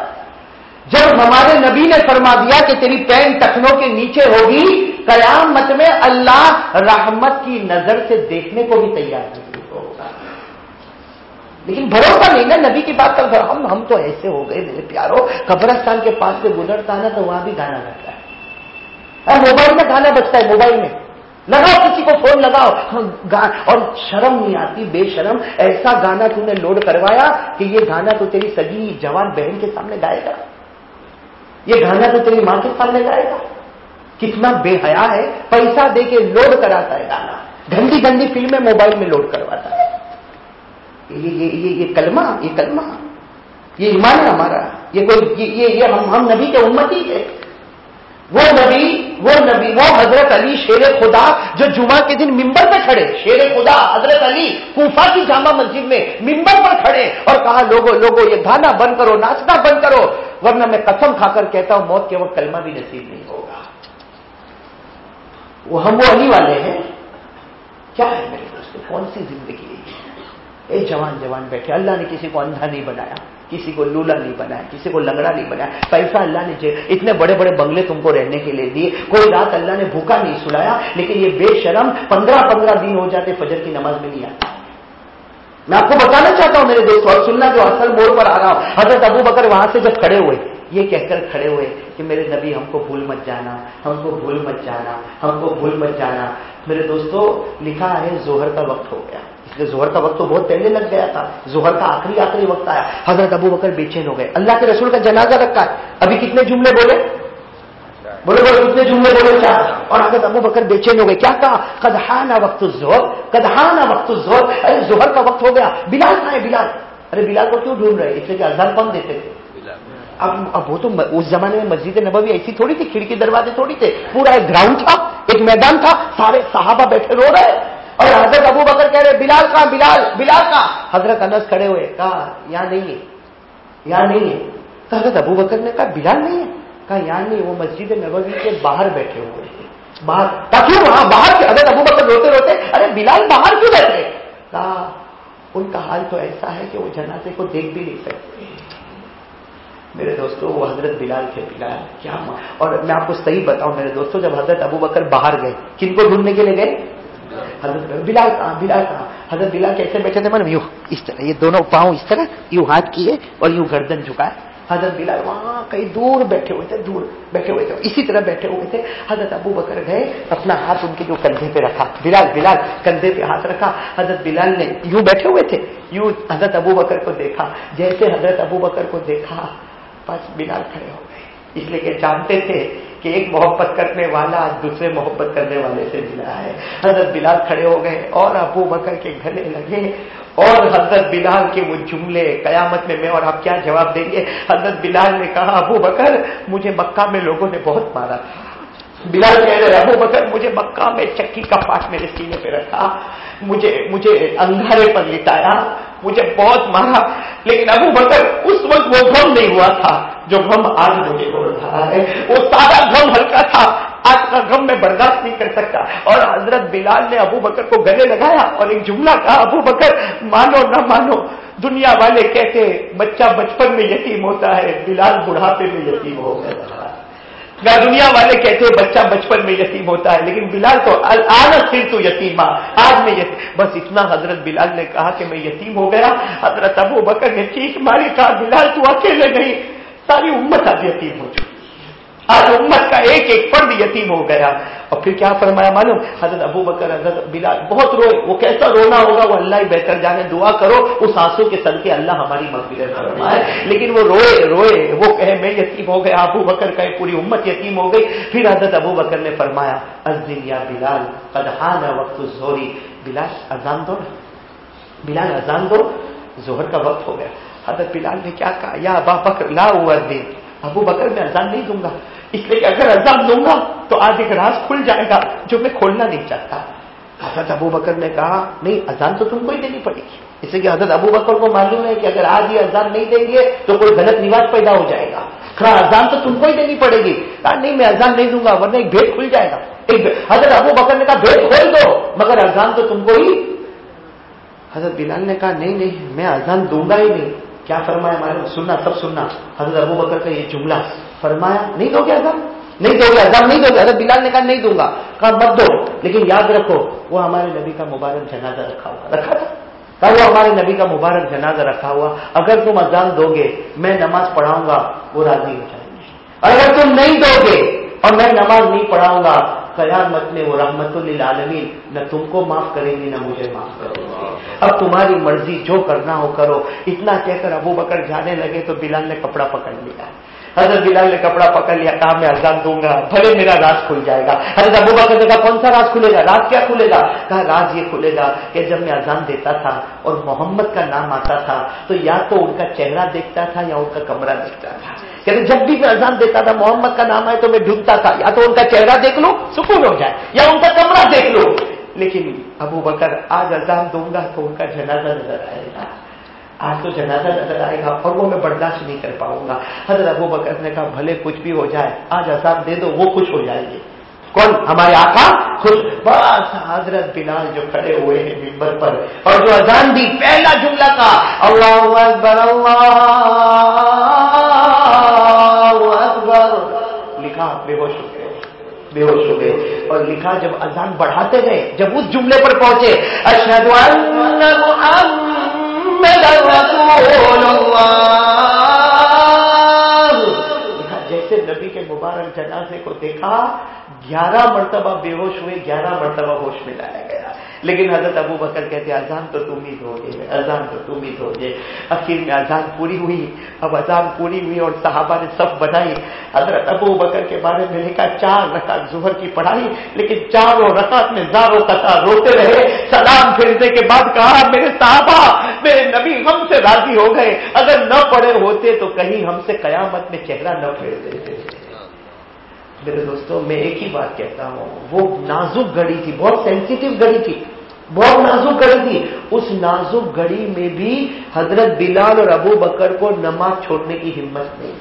S1: जब हमारे नबी ने फरमा दिया कि तेरी पैन टखनों के नीचे होगी, कयामत में अल्लाह रहमत की नज़र से देखने को भी तैयार नहीं। लेकिन भरोसा नहीं ना नबी की बात कर हम हम तो ऐसे हो गए, मेरे प्यारो। कब्रस्तान के पास से गुजरता ना तो वहाँ भी गाना लगता है। मोबाइल में गाना बजता है, मोबाइल में। लगाओ, किसी को फ़ोन लगाओ। और शर्म नहीं आती, बेशरम। ऐसा गाना तूने लोड करवाया कि ये गाना तो तेरी सगी जवान बहन के सामने गाएगा। ये गाना तो तेरी माँ के सामने गाएगा। कितना बेहया है। पैसा दे के लोड कराता है गाना। गंदी गंदी फ़िल्में मोबाइल में लोड करवाता है। ये ये ये ये कलमा ये कलमा। ये ईमान है हमारा। ये कोई ये ये, ये हम हम नबी के उम्मती है वो नबी वो नबी वो हज़रत अली शेर खुदा जो जुमा के दिन मिंबर पर खड़े। शेर खुदा हज़रत अली कूफा की जामा मस्जिद में मिंबर पर खड़े और कहा लोगो लोगो ये गाना बंद करो नाचना बंद करो वरना मैं कसम खाकर कहता हूँ मौत के वक्त कलमा भी नसीब नहीं होगा। वो हम वो अली वाले हैं। क्या है मेरे दोस्तों कौन सी ज़िंदगी है ये जवान जवान बैठे। अल्लाह ने किसी को अंधा नहीं बनाया, किसी को लूला नहीं बनाया, किसी को लंगड़ा नहीं बनाया। पैसा अल्लाह ने इतने बड़े बड़े बंगले तुमको रहने के लिए दिए। कोई रात अल्लाह ने भूखा नहीं सुलाया, लेकिन ये बेशरम पंद्रह पंद्रह दिन हो जाते फजर की नमाज़ में नहीं आता। मैं आपको बताना चाहता हूँ, मेरे दोस्तों, और सुनना जो असल मोड़ पर आ रहा हूँ। हज़रत अबू बकर वहाँ से जब खड़े हुए, ये कहकर खड़े हुए कि मेरे नबी, हमको भूल मत जाना, हमको भूल मत जाना, हमको भूल मत जाना। मेरे दोस्तों, लिखा है, जोहर का वक्त हो गया। जोहर का वक्त तो बहुत पहले लग गया था। जोहर का आखिरी आखिरी वक्त आया। हज़रत अबू बकर बेचैन हो गए। अल्लाह के रसूल का जनाजा रखा है। अभी कितने जुमले बोले? बोले बोले, कितने जुमले बोले चार और हज़रत अबू बकर बेचैन हो गए। क्या कहा? कदहाना वक्त जोहर कदहाना वक्त जोहर। अरे, जोहर का वक्त हो गया। बिलाल है? बिलाल। अरे, बिलाल को क्यों ढूंढ रहे? इसलिए कि अजान कौन देते थे। अब अब वो तो उस जमाने में मस्जिद नबवी ऐसी थोड़ी थी, खिड़की दरवाजे थोड़ी थे। पूरा एक ग्राउंड था, एक मैदान था। सारे साहबा बैठे रो रहे। और हज़रत अबू बकर कह रहे, बिलाल कहा, बिलाल बिलाल कहा? हज़रत अनस खड़े हुए, कहा, यहाँ नहीं है, यहाँ नहीं है। तो हज़रत अबू बकर ने कहा, बिलाल नहीं है? कहा, यहाँ नहीं वो मस्जिद नबवी के बाहर बैठे हुए थे बाहर क्यों वहाँ बाहर हज़रत अबू बकर रोते रोते, अरे बिलाल बाहर क्यों बैठे? कहा, उनका हाल तो ऐसा है कि वो जनाजे को देख भी नहीं सकते। मेरे दोस्तों, वो हज़रत बिलाल थे, बिलाल, क्या और मैं आपको सही बताऊँ, मेरे दोस्तों, जब हज़रत अबू बकर बाहर गए, किनको ढूँढने के लिए गए? हज़रत बिलाल कहा बिलाल कहा? हज़रत बिलाल कैसे बैठे थे मन यू, इस तरह, ये दोनों पाँव इस तरह, यू हाथ किए और यूँ गर्दन झुकाए। हज़रत बिलाल वहाँ कहीं दूर बैठे हुए थे, दूर बैठे हुए थे, इसी तरह बैठे हुए थे। हज़रत अबू बकर गए अपना हाथ उनके जो कंधे पे रखा, बिलाल बिलाल, कंधे पे हाथ रखा। हज़रत बिलाल ने यूँ बैठे हुए थे, यूँ हज़रत अबू बकर को देखा। जैसे हज़रत अबू बकर को देखा, बस बिलाल खड़े हो इसलिए कि जानते थे कि एक मोहब्बत करने वाला आज दूसरे मोहब्बत करने वाले से मिला है। हज़रत बिलाल खड़े हो गए और अबू बकर के गले लगे, और हज़रत बिलाल के वो जुमले कयामत में मैं और आप क्या जवाब देंगे? हज़रत बिलाल ने कहा, अबू बकर, मुझे मक्का में लोगों ने बहुत मारा था। बिलाल कह रहे, अबू बकर, मुझे मक्का में चक्की का पाठ मेरे सीने पे रखा। मुझे मुझे अंधारे पर लिटाया, मुझे बहुत मारा। लेकिन अबू बकर, उस वक्त वो गम नहीं हुआ था। जो गम आज मुझे हो रहा है, वो सारा गम हल्का था। आज का गम मैं बर्दाश्त नहीं कर सकता। और हज़रत बिलाल ने अबू बकर को गले लगाया और एक जुमला कहा, अबू बकर, मानो ना मानो, दुनिया वाले कहते, बच्चा बचपन में यतीम होता है, बिलाल बुढ़ापे में यतीम हो गया क्या दुनिया वाले कहते हैं बच्चा बचपन में यतीम होता है, लेकिन बिलाल तो आना फिर तो यतीमा, आज में यतीम बस इतना हज़रत बिलाल ने कहा कि मैं यतीम हो गया। हज़रत अबू बकर ने चीख मारी, कहा, बिलाल, तू अकेले नहीं सारी उम्मत आज यतीम हो चुकी आज उम्मत का एक एक फर्द यतीम हो गया। और फिर क्या फरमाया मालूम? हज़रत अबू बकर, हज़रत बिलाल बहुत रोए। वो कैसा रोना होगा? वो अल्लाह ही बेहतर जाने। दुआ करो, उस आँसू के सदके अल्लाह हमारी मकबीरत फरमाए। लेकिन वो रोए रोए। वो कहे, मैं यतीम हो गया। अबू बकर कहे, पूरी उम्मत यतीम हो गई। फिर हज़रत अबू बकर ने फरमाया अजिन या बिलाल कदहान वक्त जोरी बिलाल, अजान दो बिलाल, अजान दो। जोहर का वक्त हो गया। हज़रत बिलाल ने क्या कहा? या अबा बकर, ला दिन अबू बकर, मैं अजान नहीं दूँगा। इसलिए अगर अजान दूँगा तो आज एक राज खुल जाएगा, जो मैं खोलना नहीं चाहता। हज़रत अबू बकर ने कहा, नहीं, अजान तो तुमको ही देनी पड़ेगी। इसलिए कि हज़रत अबू बकर को मालूम है कि अगर आज ये अजान नहीं देंगे तो कोई गलत रिवाज पैदा हो जाएगा। खरा अजान तो तुमको ही देनी पड़ेगी। कहा, नहीं, मैं अजान नहीं दूँगा, वरना एक भेद खुल जाएगा। एक हज़रत अबू बकर ने कहा, भेद खोल दो, मगर अजान तो तुमको ही हज़रत बिलाल ने कहा, नहीं नहीं, मैं अजान दूँगा ही नहीं। क्या फरमाया? हमारे सुनना सब सुनना। हज़रत अबू बकर का ये जुमला। फरमाया, नहीं दोगे अजान नहीं दोगे अजान नहीं दोगे हज़रत बिलाल ने कहा, नहीं दूँगा। कहा, मत दो। लेकिन याद रखो, वो हमारे नबी का मुबारक जनाजा रखा हुआ, रखा था। कहा, वो हमारे नबी का मुबारक जनाजा रखा हुआ। अगर तुम अजान दोगे, मैं नमाज़ पढ़ाऊँगा, वो राज़ी हो जाएँगे। अगर तुम नहीं दोगे, और मैं नमाज़ नहीं पढ़ाऊँगा कयामत में वो रहमतुल्लिल आलमीन, न तुमको माफ़ करेंगे, न मुझे माफ़ करेंगे। अब तुम्हारी मर्ज़ी जो करना हो करो। इतना कहकर अबू बकर जाने लगे तो बिलाल ने कपड़ा पकड़ लिया। हज़रत बिलाल ने कपड़ा पकड़ लिया, कहा, मैं अजान दूँगा, भले मेरा राज खुल जाएगा। हज़रत अबू बकर ने कहा, कौन सा राज खुलेगा? राज क्या खुलेगा? कहा, राज ये खुलेगा कि जब मैं अजान देता था और मोहम्मद का नाम आता था तो या तो उनका चेहरा देखता था या उनका कमरा देखता था। कहते जब भी मैं अजान देता था, मोहम्मद का नाम आए तो मैं ढूंढता था, या तो उनका चेहरा देख लो, सुकून हो जाए, या उनका कमरा देख लो। लेकिन अबू बकर, आज अजान दूँगा तो उनका जनाजा नज़र आएगा। आज तो जनाजा नज़र आएगा और वो मैं बर्दाश्त नहीं कर पाऊँगा। हज़रत अबू बकर ने कहा, भले कुछ भी हो जाए, आज अजान दे दो, वो खुश हो जाएँगे। कौन? हमारे आका? खुश। बस, हज़रत बिलाल जो खड़े हुए हैं मिंबर पर, और जो अजान दी, पहला जुमला का, अल्लाह अकबर अकबर बेहोश हो गए, बेहोश हो गए। और लिखा, जब अजान बढ़ाते गए, जब उस जुमले पर पहुँचे, अशहद मुबारक जनाजे को देखा, ग्यारह मरतबा बेहोश हुए, ग्यारह मरतबा होश में लाया गया। लेकिन हज़रत अबू बकर कहते, अजान तो तुम ही दोगे, अजान तो तुम ही दोगे। आखिर में अजान पूरी हुई, अब अजान पूरी हुई और साहबा ने सब बनाई हज़रत अबू बकर के बारे में लिखा, चार रकात जुहर की पढ़ाई, लेकिन चारों रकात में जारो कथा रोते रहे। सलाम फिरने के बाद कहा, मेरे साहबा, मेरे नबी हमसे राज़ी हो गए। अगर न पढ़े होते तो कहीं हमसे कयामत में चेहरा न फेर देते। मेरे दोस्तों, मैं एक ही बात कहता हूँ, वो नाजुक घड़ी थी, बहुत सेंसिटिव घड़ी थी, बहुत नाजुक घड़ी थी। उस नाजुक घड़ी में भी हज़रत बिलाल और अबू बकर को नमाज़ छोड़ने की हिम्मत नहीं।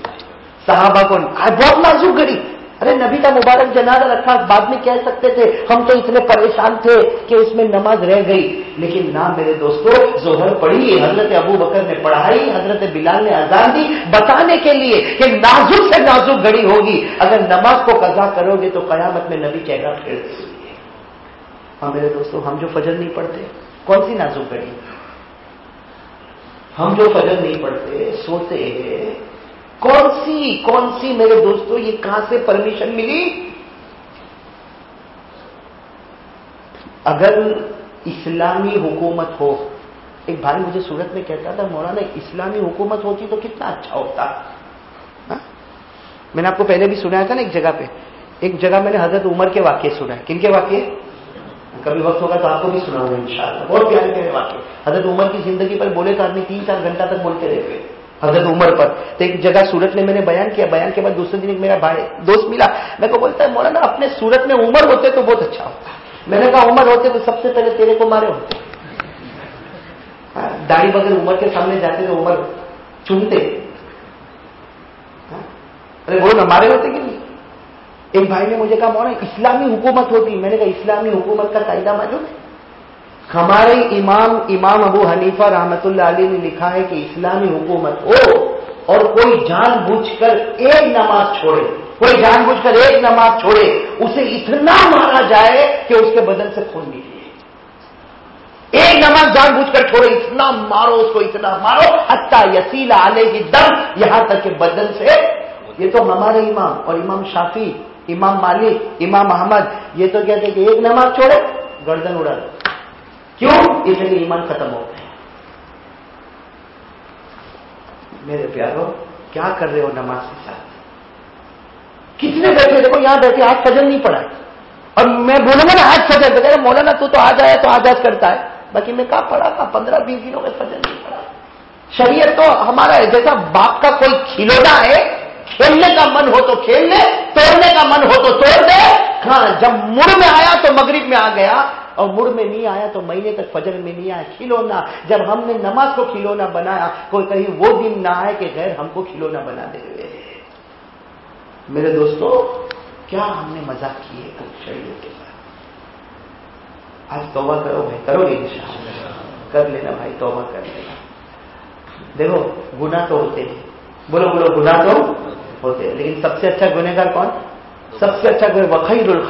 S1: साहबा को बहुत नाजुक घड़ी। अरे नबी का मुबारक जनाजा रखा बाद में कह सकते थे, हम तो इतने परेशान थे कि उसमें नमाज़ रह गई। लेकिन ना, मेरे दोस्तों, जोहर पढ़ी, हज़रत अबू बकर ने पढ़ाई, हज़रत बिलाल ने अजान दी, बताने के लिए कि नाजुक से नाजुक घड़ी होगी। अगर नमाज़ को कजा करोगे तो कयामत में नबी चेहरा फेर हाँ मेरे दोस्तों, हम जो फजर नहीं पढ़ते, कौन सी नाजुक घड़ी? हम जो फजर नहीं पढ़ते, सोते हैं कौन सी कौन सी मेरे दोस्तों, ये कहाँ से परमिशन मिली? अगर इस्लामी हुकूमत हो, एक भाई मुझे सूरत में कहता था, मौलाना, इस्लामी हुकूमत होती तो कितना अच्छा होता। हा? मैंने आपको पहले भी सुनाया था ना एक जगह पे। एक जगह मैंने हज़रत उमर के वाक्य सुना है। किनके वाक्य? कभी वक्त होगा तो आपको भी सुना होगा इंशाल्लाह। बहुत प्यारे प्यारे वाक्य। हज़रत उमर की ज़िंदगी पर बोले तो आदमी तीन चार घंटा तक बोलते रहते। हज़रत उमर पर। तो एक जगह सूरत में मैंने बयान किया बयान के बाद दूसरे दिन एक मेरा भाई दोस्त मिला। मेरे को बोलता है मौलाना अपने सूरत में उमर होते तो बहुत अच्छा होता। मैंने कहा उमर होते तो सबसे पहले तेरे को मारे होते। हाँ, दाढ़ी बगैर उमर के सामने जाते तो उमर चुनते। हाँ, अरे बोलो ना मारे होते कि नहीं? एक भाई ने मुझे कहा मौलाना इस्लामी हुकूमत होती। मैंने कहा इस्लामी हुकूमत का कायदा मालूम हमारे इमाम इमाम अबू हनीफा रहमतुल्ला अली ने लिखा है कि इस्लामी हुकूमत हो और कोई जानबूझकर एक नमाज़ छोड़े, कोई जानबूझकर एक नमाज़ छोड़े, उसे इतना मारा जाए कि उसके बदन से खून निकले। एक नमाज़ जानबूझकर छोड़े, इतना मारो, उसको इतना मारो, हत्ता यसीला आले की दम, यहाँ तक के बदन से ये तो हमारे इमाम, और इमाम शाफी, इमाम मालिक, इमाम अहमद, ये तो कहते कि एक नमाज़ छोड़े, गर्दन उड़ा दो। क्यों? इसलिए ईमान खत्म हो गए मेरे प्यारो, क्या कर रहे हो नमाज़ के साथ? कितने बैठे देखो, यहाँ बैठे आज फजल नहीं पड़ा। और मैं बोलूँगा ना आज फजल तो कहते मौलाना, तू तो आज आया तो आज आज करता है। बाकी मैं कहा पढ़ा था पंद्रह, बीस दिनों में फजल नहीं पड़ा। शरीयत तो हमारा जैसा बाप का कोई खिलौना है, खेलने का मन हो तो खेल ले, तोड़ने का मन हो तो तोड़ दे। हाँ जब मुड़ में आया तो मगरिब में आ गया। और मुड़ में नहीं आया तो महीने तक फजर में नहीं आया, खिलौना। जब हमने नमाज़ को खिलौना बनाया, कोई कहीं, वो दिन ना आए कि गैर हमको खिलौना बना दे हुए मेरे दोस्तों, क्या हमने मज़ाक किए शरीर के साथ? आज तोबा करो, भाई करो इंशाल्लाह। कर लेना भाई, तोबा कर लेना। देखो गुना तो होते हैं। बोलो बोलो गुना तो होते हैं। लेकिन सबसे अच्छा गुनेगार कौन? सबसे अच्छा गुण वखीरुल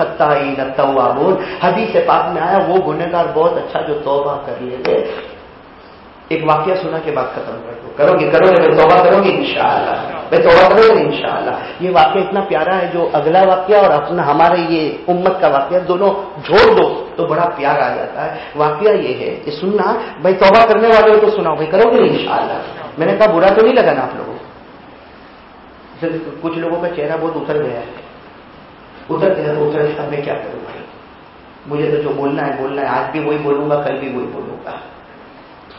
S1: नवाबून हदीस से पाक में आया, वो गुनेगार बहुत अच्छा जो तोबा कर लेते एक वाक्य सुना के बाद खत्म कर दो। करोगे करोगे, मैं तोबा करोगे इंशाला मैं तोबा करोगे इंशाला ये वाक्य इतना प्यारा है, जो अगला वाक्य और अपना हमारे ये उम्मत का वाक्य, दोनों जोड़ दो तो बड़ा प्यार आ जाता है। वाक्य ये है कि सुनना, भाई तोबा करने वाले तो सुनाओ, भाई करोगे इंशाला मैंने कहा, बुरा तो नहीं लगा ना आप लोगों कुछ लोगों का चेहरा बहुत उतर गया है। उतर तो उतर गया मैं क्या करूँ भाई? मुझे तो जो बोलना है बोलना है। आज भी वही बोलूँगा, कल भी वही बोलूँगा।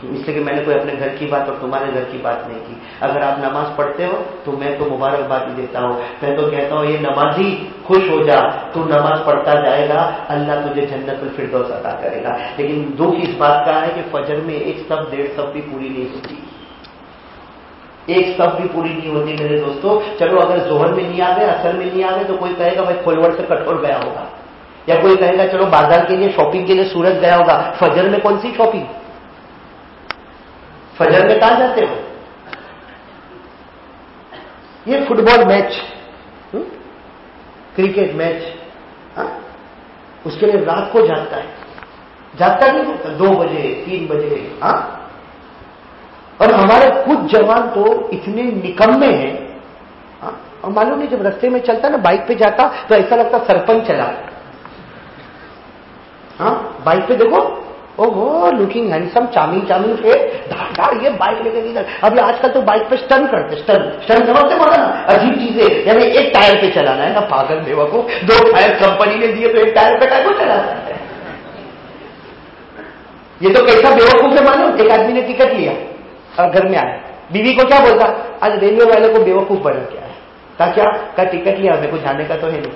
S1: इसलिए कि मैंने कोई अपने घर की बात और तुम्हारे घर की बात नहीं की। अगर आप नमाज़ पढ़ते हो तो मैं तो मुबारकबाद ही देता हूँ। मैं तो कहता हूँ, ये नमाजी खुश हो जा, तू नमाज़ पढ़ता जाएगा, अल्लाह तुझे जन्नतुल फिरदौस अदा करेगा। लेकिन दुख इस बात का है कि फजर में एक सब, डेढ़ सब भी पूरी नहीं होती। एक सब भी पूरी नहीं होती मेरे दोस्तों। चलो, अगर जोहर में नहीं आ गए, असल में नहीं आ गए तो कोई कहेगा, भाई खोलवर से कठोर गया होगा। या कोई कहेगा, चलो, बाज़ार के लिए शॉपिंग के लिए सूरज गया होगा। फजर में कौन सी शॉपिंग फजर में कहा जाते हो? ये फुटबॉल मैच? Cricket match? उसके लिए रात को जागता है। जागता नहीं जाता दो बजे, तीन बजे। हा? और हमारे कुछ जवान तो इतने निकम्मे हैं। और मालूम नहीं, जब रस्ते में चलता ना, बाइक पे जाता तो ऐसा लगता सरपंच चला हाँ बाइक पे देखो ओ वो लुकिंग हैंडसम चामिंग चामिंग से धार ये बाइक लेकर इधर। अभी आजकल तो बाइक पे स्टन करते स्टन स्टन समझते बोला ना, अजीब चीज़ें। यानी एक टायर पे चलाना है ना, पागल बेवा को, दो टायर कंपनी ने दिए तो एक टायर पे टायर को चलाना है। ये तो कैसा बेवकूफ़ है मानो एक आदमी ने टिकट लिया। और घर में आया बीवी को क्या बोलता? आज रेलवे वाले को बेवकूफ़ बना क्या है। कहा, क्या? का टिकट लिया? मेरे को जाने का तो है नहीं।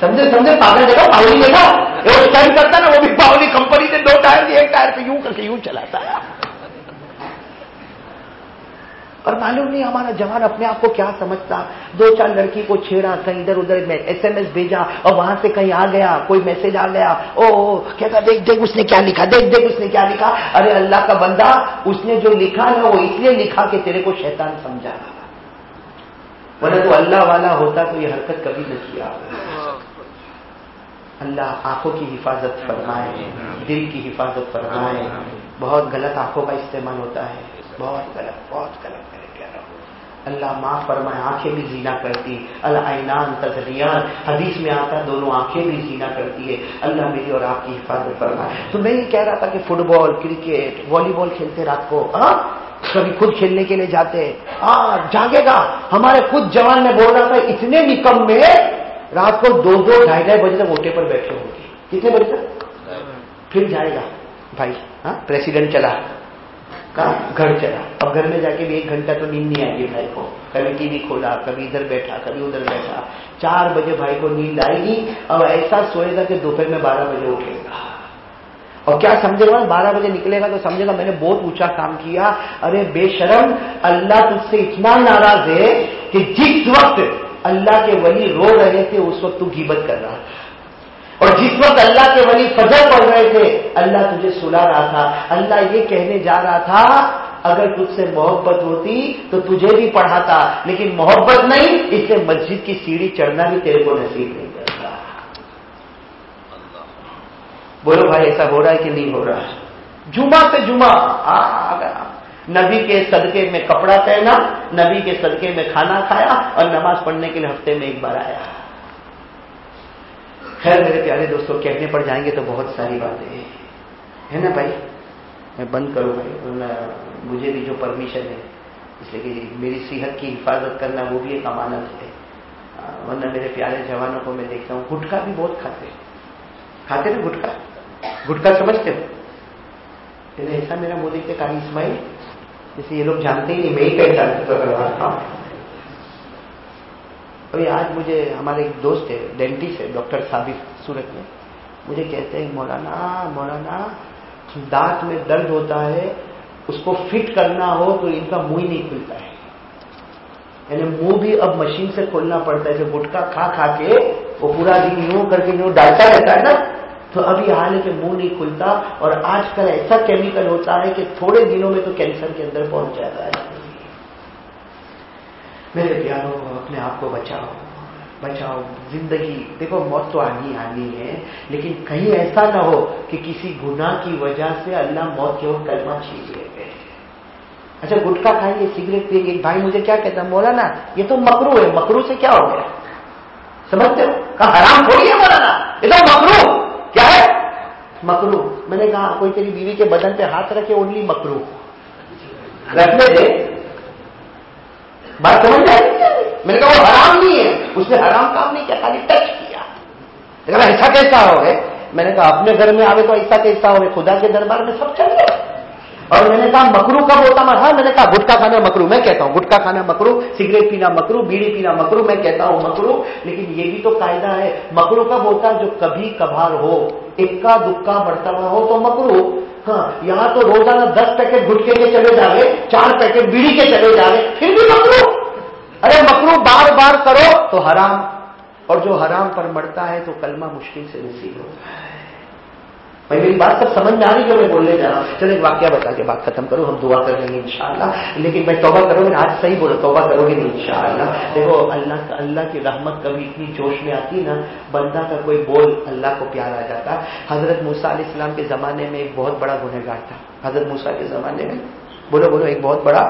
S1: समझे समझे? पागल देखा पावली देखा। वो स्टैंड करता ना, वो भी पावली कंपनी ने दो टायर दिए, एक टायर पे यूँ करके यूँ चलाता है। और मालूम नहीं हमारा जवान अपने आप को क्या समझता। दो चार लड़की को छेड़ा कहीं इधर उधर एसएमएस भेजा और वहाँ से कहीं आ गया कोई मैसेज आ गया। ओ, ओ कहता देख देख उसने क्या लिखा देख देख उसने क्या लिखा? अरे अल्लाह का बंदा उसने जो लिखा ना वो इसलिए लिखा कि तेरे को शैतान समझा वरना तो अल्लाह वाला होता तो ये हरकत कभी न किया। अल्लाह आँखों की हिफाजत फरमाए दिल की हिफाजत फरमाए। बहुत गलत आँखों का इस्तेमाल होता है। बहुत गलत बहुत गलत मेरे प्यारा अल्लाह माफ़ फरमाए आँखें भी जीना करती अलाइनान तजरियान हदीस में आता दोनों आँखें भी जीना करती है। अल्लाह मेरी और आपकी हिफाजत फरमाए। तो मैं ये कह रहा था कि फुटबॉल क्रिकेट वॉलीबॉल खेलते रात को आ? कभी खुद खेलने के लिए जाते हैं। हाँ जागेगा। हमारे खुद जवान में बोल रहा था इतने निकम में रात को दो दो ढाई ढाई बजे तक ओटे पर बैठे होंगे। कितने बजे तक? फिर जाएगा। भाई हाँ प्रेसिडेंट चला। कहा घर चला। अब घर में जाके भी एक घंटा तो नींद नहीं आएगी भाई को। कभी टीवी खोला, कभी इधर बैठा, कभी उधर बैठा। चार बजे भाई को नींद आएगी। अब ऐसा सोएगा कि दोपहर में बारह बजे उठेगा। और क्या समझेगा बारह बजे निकलेगा तो समझेगा, मैंने बहुत ऊँचा काम किया। अरे बेशरम, अल्लाह तुझसे इतना नाराज़ है कि जिस वक्त अल्लाह के वली रो रहे थे, उस वक्त तू गिबत कर रहा। और जिस वक्त अल्लाह के वली फजर पढ़ रहे थे, अल्लाह तुझे सुला रहा था। अल्लाह ये कहने जा रहा था, अगर तुझसे मोहब्बत होती तो तुझे भी पढ़ाता। लेकिन मोहब्बत नहीं इससे मस्जिद की सीढ़ी चढ़ना भी तेरे को नसीब नहीं करता। बोलो भाई, ऐसा हो रहा है कि नहीं हो रहा है? जुमा से जुमा। आ गया नबी के सदके में कपड़ा पहना, नबी के सदके में खाना खाया और नमाज़ पढ़ने के लिए हफ़्ते में एक बार आया। खैर मेरे प्यारे दोस्तों, कहने पर जाएँगे तो बहुत सारी बातें हैं। है ना भाई? मैं बंद करूँ भाई मुझे भी जो परमिशन है, इसलिए कि मेरी सेहत की हिफाजत करना, वो भी एक अमानत है। वरना मेरे प्यारे जवानों को मैं देखता हूँ, गुटखा भी बहुत खाते खाते ना गुटखा? गुटखा समझते हो? ऐसा मेरा मोदी के कहा इस्माइल जैसे ये लोग जानते ही नहीं, मैं ही पहचान करवाता हूँ। अभी आज मुझे, हमारे एक दोस्त है डेंटिस्ट है डॉक्टर साबिर, सूरत में। मुझे कहते हैं, मौलाना मौलाना, दांत में दर्द होता है, उसको फिट करना हो तो इनका मुँह ही नहीं खुलता है। यानी मुँह भी अब मशीन से खोलना पड़ता है जो गुटखा खा खा के वो पूरा दिन यूँ करके यूँ डालता रहता है ना तो अभी हाल है कि मुँह नहीं खुलता, और आजकल ऐसा केमिकल होता है कि थोड़े दिनों में तो कैंसर के अंदर पहुँच जाता है। मेरे प्यारों, अपने आप को बचाओ। बचाओ। ज़िंदगी, देखो, मौत तो आनी आनी है, लेकिन कहीं ऐसा ना हो कि किसी गुनाह की वजह से अल्लाह मौत की ओर कलमा छीन ले अच्छा गुटखा खाएँगे, सिगरेट पिएँगे, एक भाई मुझे क्या कहता मौलाना, ये तो मकरू है, मकरू से क्या हो गया? समझते हो? कहा, हराम थोड़ी है, मौलाना, ये तो मकरू, क्या है? मकरू, मैंने कहा, कोई तेरी बीवी के बदन पे हाथ रखे ओनली मकरू। रखने दे। बात समझ जाएगी मैंने कहा, वो हराम नहीं है। उसने हराम काम नहीं किया, खाली टच किया। लेकिन ऐसा कैसा हो गए मैंने कहा, अपने घर में आवे तो ऐसा कैसा हो खुदा के दरबार में सब चल रहे और मैंने कहा, मकरू कब होता हाँ? मैंने कहा, गुटखा खाना मकरू, मैं कहता हूँ, गुटखा खाना मकरू, सिगरेट पीना मकरू, बीड़ी पीना मकरू, मैं कहता हूँ मकरू, लेकिन ये भी तो कायदा है, मकरू कब होता जो कभी कभार हो, इक्का दुक्का मरतबा हो तो मकरू। हाँ यहाँ तो रोज़ाना दस पैकेट गुटके के चले जा रहे चार पैकेट बीड़ी के चले जा रहे फिर भी मकरू। अरे मकरू बार बार करो तो हराम। और जो हराम पर मरता है तो कलमा मुश्किल से नसीब होता है। भाई, मेरी बात सब समझ में आ रही जो मैं बोलने जा रहा हूँ? चलो एक वाक्य बता के बात खत्म करूँ, हम दुआ कर लेंगे इंशाल्लाह। लेकिन मैं तौबा करोगे आज सही बोलो, तौबा करोगे नहीं इंशाल्लाह। देखो, अल्लाह अल्लाह की रहमत कभी इतनी जोश में आती ना, बंदा का कोई बोल अल्लाह को प्यार आ जाता। हज़रत मूसा इस्लाम के जमाने में एक बहुत बड़ा गुनहगार था। हज़रत मूसा के जमाने में? बोलो बोलो, एक बहुत बड़ा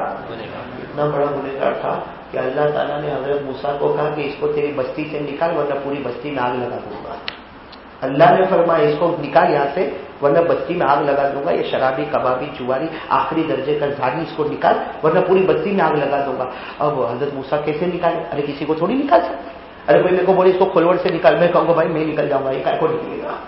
S1: इतना बड़ा गुनहगार था कि अल्लाह ताला ने हज़रत मूसा को कहा कि इसको तेरी बस्ती से निकाल, वरना पूरी बस्ती में आग लगा दूँगा। अल्लाह ने फरमाया, इसको निकाल यहाँ से, वरना बस्ती में आग लगा दूँगा, ये शराबी, कबाबी चुवारी आखिरी दर्जे का झाड़ी इसको निकाल, वरना पूरी बस्ती में आग लगा दूँगा। अब हज़रत मूसा कैसे निकाले? अरे, किसी को थोड़ी निकाल सकते? अरे, कोई मेरे को बोले, इसको खोलवट से निकाल। मैं कहूँगा, भाई, मैं निकल जाऊँगा, ये को निकलेगा?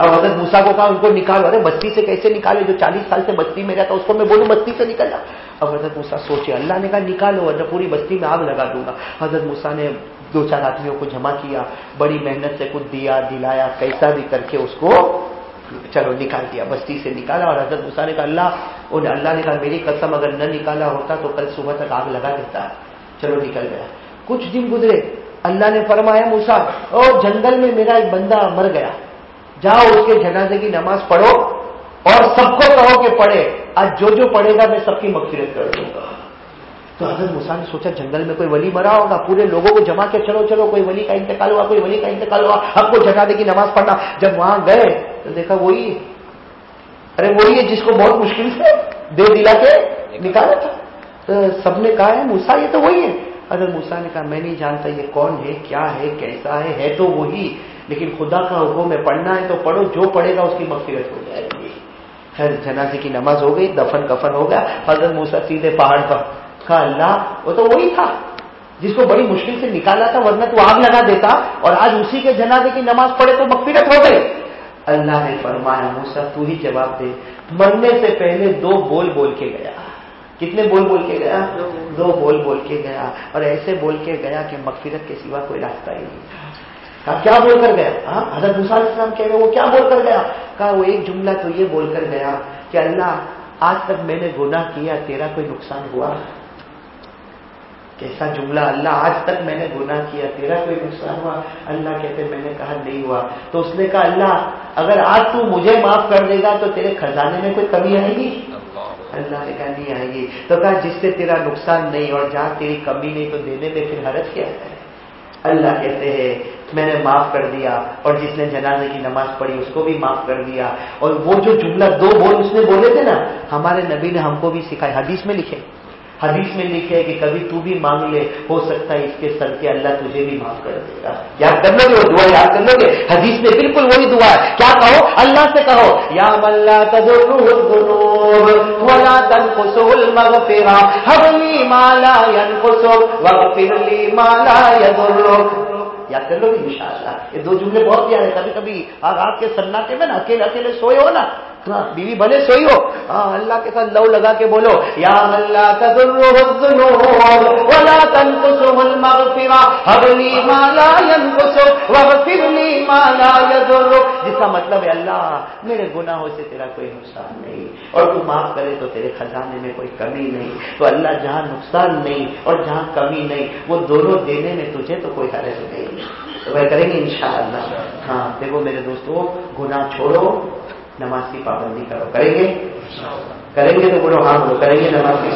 S1: अब हज़रत मूसा को कहा, उनको निकालो। अरे बस्ती से कैसे निकाले? जो चालीस साल से बस्ती में रहता, उसको मैं बोलूँ बस्ती से निकल जा। अब हज़रत मूसा सोचे, अल्लाह ने कहा, निकालो, वरना पूरी बस्ती में आग लगा दूँगा। हज़रत मूसा ने दो चार आदमियों को जमा किया, बड़ी मेहनत से कुछ दिया, दिलाया कैसा भी करके उसको चलो निकाल दिया, बस्ती से निकाला और हज़रत मूसा ने कहा, अल्लाह, उन्हें अल्लाह ने कहा, मेरी कसम अगर न निकाला होता तो कल सुबह तक आग लगा देता। चलो निकल गया। कुछ दिन गुजरे, अल्लाह ने फरमाया, मूसा और जंगल में मेरा एक बंदा मर गया। जाओ उसके जनाजे की नमाज़ पढ़ो और सबको कहो कि पढ़े। आज जो जो पढ़ेगा मैं सबकी मकफिरत कर दूँगा। तो हज़रत मूसा ने सोचा जंगल में कोई वली मरा होगा, पूरे लोगों को जमा के चलो चलो, कोई वली का इंतकाल हुआ, कोई वली का इंतकाल हुआ, हमको जनादे की नमाज़ पढ़ना। जब वहाँ गए तो देखा वही, अरे वही है जिसको बहुत मुश्किल से दे दिला के निकाला था। तो सबने कहा है मूसा, ये तो वही है। अगर मूसा ने कहा, मैं नहीं जानता ये कौन है, क्या है, कैसा है है तो वही, लेकिन खुदा का हुक्म है, पढ़ना है तो पढ़ो, जो पढ़ेगा उसकी मफफिरत हो जाएगी। खैर, जनाजे की नमाज़ हो गई दफन कफन हो गया। हज़रत मूसा सीधे पहाड़ पर कहा अल्लाह, वो तो वही था जिसको बड़ी मुश्किल से निकाला था, वरना तो आग लगा देता और आज उसी के जनाजे की नमाज़ पढ़े तो मकफिरत हो गई। अल्लाह ने फरमाया, मूसा, तू ही जवाब दे। मरने से पहले दो बोल बोल के गया। कितने बोल बोल के गया? दो बोल बोल के गया। और ऐसे बोल के गया कि मकफिरत के सिवा कोई रास्ता ही नहीं। कहा, क्या बोलकर गया? हाँ हज़रत मूसा कह रहे वो क्या बोलकर गया? कहा, वो एक जुमला तो ये बोलकर गया कि अल्लाह, आज तक मैंने गुनाह किया, तेरा कोई नुकसान हुआ? कैसा जुमला अल्लाह आज तक मैंने गुनाह किया तेरा कोई नुकसान हुआ? अल्लाह कहते मैंने कहा नहीं हुआ। तो उसने कहा अल्लाह अगर आज तू मुझे माफ़ कर देगा तो तेरे खजाने में कोई कमी आएगी? अल्लाह। ने कहा नहीं आएगी। तो कहा जिससे तेरा नुकसान नहीं और जहाँ तेरी कमी नहीं तो देने में फिर हरज क्या है? अल्लाह कहते हैं मैंने माफ़ कर दिया और जिसने जनाजे की नमाज़ पढ़ी उसको भी माफ़ कर दिया। और वो जो जुमला दो बोल उसने बोले थे ना हमारे नबी ने हमको भी सिखाए हदीस में लिखे। हदीस में लिखे है कि कभी तू भी मांग ले, हो सकता है इसके सर के अल्लाह तुझे भी माफ़ कर देगा। याद कर लोगे दुआ, याद कर लोगे हदीस में बिल्कुल वही दुआ है। क्या कहो? अल्लाह से कहो, या मल्ला याद कर लोगे इंशाल्लाह ये दो जुमले बहुत प्यारे कभी कभी रात के सन्नाटे में ना अकेले अकेले सोए हो ना बीवी भले सोई हो। हाँ अल्लाह के साथ लव लगा के बोलो, या अल्लाह जिसका मतलब है, अल्लाह, मेरे गुनाहों से तेरा कोई नुकसान नहीं, और तू माफ़ करे तो तेरे खजाने में कोई कमी नहीं। तो अल्लाह जहाँ नुकसान नहीं और जहाँ कमी नहीं, वो दोनों देने में तुझे तो कोई हरज नहीं। तो वह करेंगे इंशाअल्लाह। हाँ देखो मेरे दोस्तों, गुनाह छोड़ो नमाज़ की पाबंदी करो। करेंगे? करेंगे तो बोलो हाँ बोलो करेंगे नमाज़ की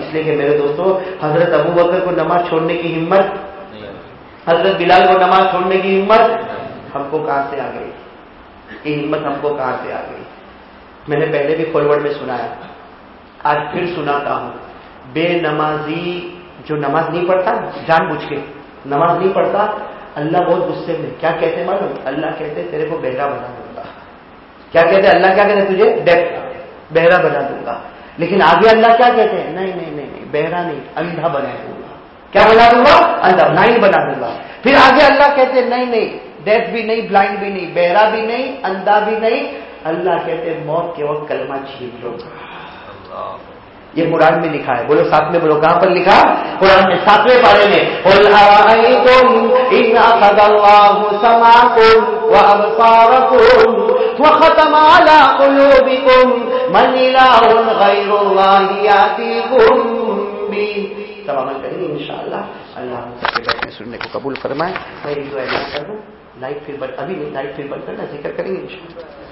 S1: इसलिए कि मेरे दोस्तों, हज़रत अबू बकर को नमाज़ छोड़ने की हिम्मत हज़रत बिलाल को नमाज़ छोड़ने की हिम्मत हमको कहाँ से आ गई? ये हिम्मत हमको कहाँ से आ गई? मैंने पहले भी फॉरवर्ड में सुनाया आज फिर सुनाता हूँ। बेनमाजी जो नमाज़ नहीं पढ़ता जान के नमाज़ नहीं पढ़ता, अल्लाह बहुत गुस्से में। क्या कहते मालूम? अल्लाह कहते तेरे को बहरा बना दूँगा क्या कहते अल्लाह क्या कहते तुझे? डेफ बहरा बना दूँगा। लेकिन आगे अल्लाह क्या कहते हैं? नहीं नहीं नहीं नहीं, बहरा नहीं, अंधा बना दूँगा। क्या बना दूँगा? अंधा ब्लाइंड बना दूँगा। फिर आगे अल्लाह कहते नहीं नहीं डेफ भी नहीं ब्लाइंड भी नहीं, बहरा भी नहीं, अंधा भी नहीं। अल्लाह कहते मौत के वक्त कलमा छीन लो। ये कुरान में लिखा है। बोलो साथ में बोलो, कहाँ पर लिखा? कुरान में सातवें पारे में। अमल करेंगे इंशाल्लाह अल्लाह हम सबके बैठने सुनने को कबूल फरमाए। मैं एक दो ऐलान कर लाइट फिर बंद अभी नहीं लाइट फिर बंद करना ज़िक्र करेंगे इंशाल्लाह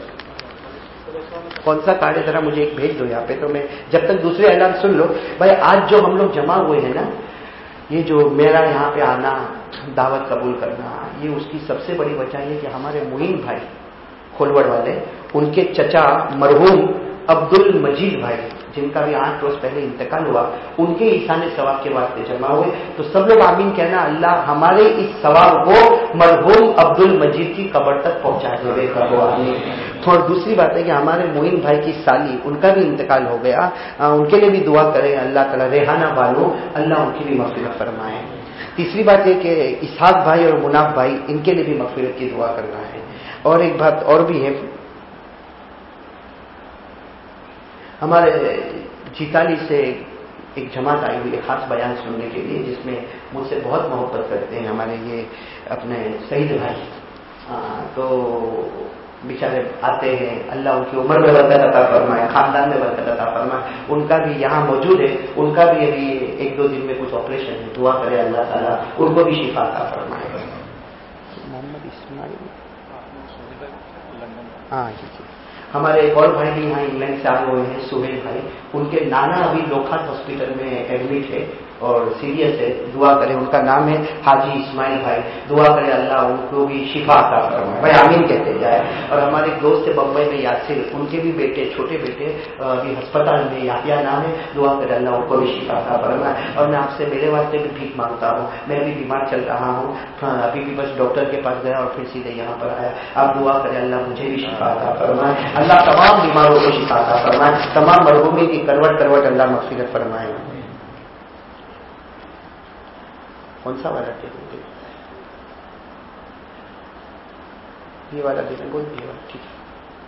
S1: कौन सा कार्ड है जरा मुझे एक भेज दो यहाँ पे तो मैं जब तक दूसरे ऐलान सुन लो। भाई, आज जो हम लोग जमा हुए हैं ना, ये जो मेरा यहाँ पे आना, दावत कबूल करना, ये उसकी सबसे बड़ी वजह है कि हमारे मोइन भाई, खोलवड़ वाले, उनके चचा मरहूम अब्दुल मजीद भाई जिनका भी आठ रोज पहले इंतकाल हुआ उनके ईशान सवाब के वास्ते जमा हुए। तो सब लोग आमीन कहना अल्लाह हमारे इस सवाब को मरहूम अब्दुल मजीद की कबर तक पहुँचा देवे करो आमीन। और दूसरी बात है कि हमारे मोइन भाई की साली उनका भी इंतकाल हो गया। आ, उनके लिए भी दुआ करें अल्लाह तला रेहाना वालों अल्लाह उनकी भी मफफरत फरमाए। तीसरी बात यह कि इसहाक भाई और मुनाफ भाई इनके लिए भी मफफरत की दुआ करना है। और एक बात और भी है हमारे जीताली से एक जमात आई हुई है खास बयान सुनने के लिए जिसमें मुझसे बहुत मोहब्बत करते हैं हमारे ये अपने शहीद भाई। आ, तो बेचारे आते हैं अल्लाह उनकी उम्र में बरकत अता फरमाए खानदान में बरकत अता फरमाए। उनका भी यहाँ मौजूद है उनका भी अभी एक दो दिन में कुछ ऑपरेशन है। दुआ करे अल्लाह ताला उनको भी शिफा अता फरमाए। मोहम्मद इस्माइल। हाँ जी जी। हमारे एक और भाई भी यहाँ इंग्लैंड से आए हुए हैं सुहेल भाई। उनके नाना अभी लोखा हॉस्पिटल में एडमिट है और सीरियस है। दुआ करे उनका नाम है हाजी इस्माइल भाई। दुआ करे अल्लाह उनको भी शिफा का भाई आमीन कहते जाए। और हमारे दोस्त है बम्बई में यासिर उनके भी बेटे छोटे बेटे अभी अस्पताल में याहिया नाम है। दुआ करे अल्लाह उनको भी शिफा का फरमाए और मैं आपसे मेरे वास्ते भी भीख माँगता हूँ। मैं भी बीमार चल रहा हूँ। हाँ, अभी भी बस डॉक्टर के पास गया और फिर सीधे यहाँ पर आया। आप दुआ करें अल्लाह मुझे भी शिफा का फरमाए अल्लाह तमाम बीमारों को शिफा का फरमाए तमाम मरहूमी की करवट करवट अल्लाह मफफरत फरमाए। कौन सा वाला टेबल ये वाला देना कोई भी वाला, ठीक है।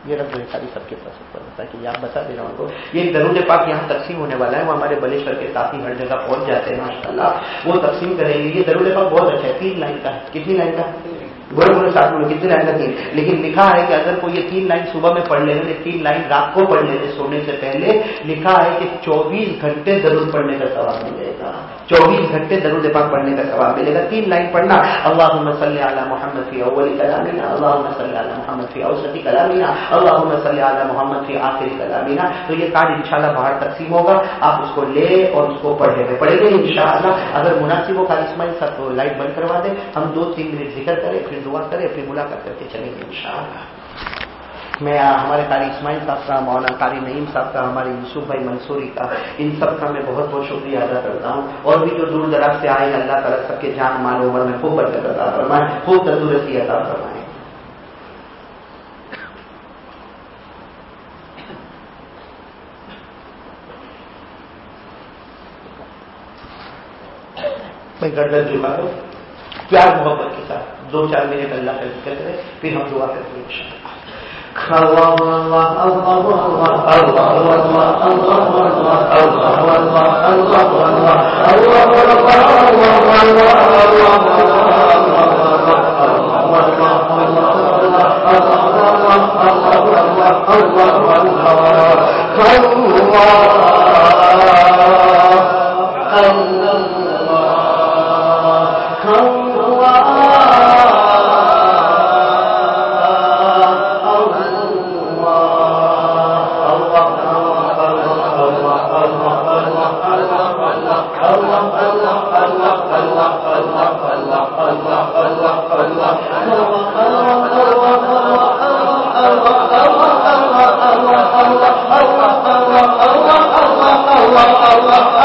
S1: ये रख दो सारी सबके पास ऊपर ताकि आप बता दे रहा हूँ ये दरूद पाक यहाँ तकसीम होने वाला है। वो हमारे बलेश्वर के साथी हर जगह पहुँच जाते हैं माशाला वो तकसीम करेंगे। ये दरूद पाक बहुत अच्छा है। तीन लाइन का है। कितनी लाइन का बोले बोले साथ में कितनी लाइन तीन लेकिन लिखा है कि अगर कोई ये तीन लाइन सुबह में पढ़ लेने, तीन लाइन रात को पढ़ लेने, सोने से पहले लिखा है कि चौबीस घंटे ज़रूर पढ़ने का सवाल मिलेगा। चौबीस घंटे दरुद पाक पढ़ने का सवाब मिलेगा। तीन लाइन पढ़ना अल्लाह सल मोहम्मद फ़ी अवली कलामीना अल्लाह सल मोहम्मद फ़ी अवसती कलामीना अल्लाह सल मोहम्मद फ़ी आखिरी कलामीना। तो ये कार्ड इंशाल्लाह बाहर तकसीम होगा। आप उसको ले और उसको पढ़े पढ़ेंगे इंशाल्लाह। अगर मुनासिब हो, खाली इस्माइल साहब लाइट बंद करवा दे। हम दो तीन मिनट ज़िक्र करें, फिर दुआ करें, फिर मुलाकात करके चलेंगे इंशाल्लाह। मैं हमारे कारी इस्माइल साहब का, मौलाना कारी नईम साहब का, हमारे यूसुफ भाई मंसूरी का, इन सब का मैं बहुत बहुत शुक्रिया अदा करता हूँ। और भी जो दूर दराज से आए अल्लाह ताला सबके जान, माल उम्र में खूब बरकत अदा फरमाए, खूब तंदुरुस्ती अदा फरमाए। गर्दन झुका दो प्यार मोहब्बत के साथ। दो चार मिनट अल्लाह का ज़िक्र करें फिर हम दुआ करते हैं अल्लाह अल्लाह अल्लाह अल्लाह अल्लाह अल्लाह अल्लाह अल्लाह अल्लाह अल्लाह अल्लाह अल्लाह अल्लाह Allah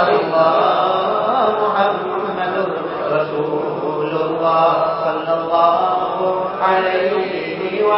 S1: Allah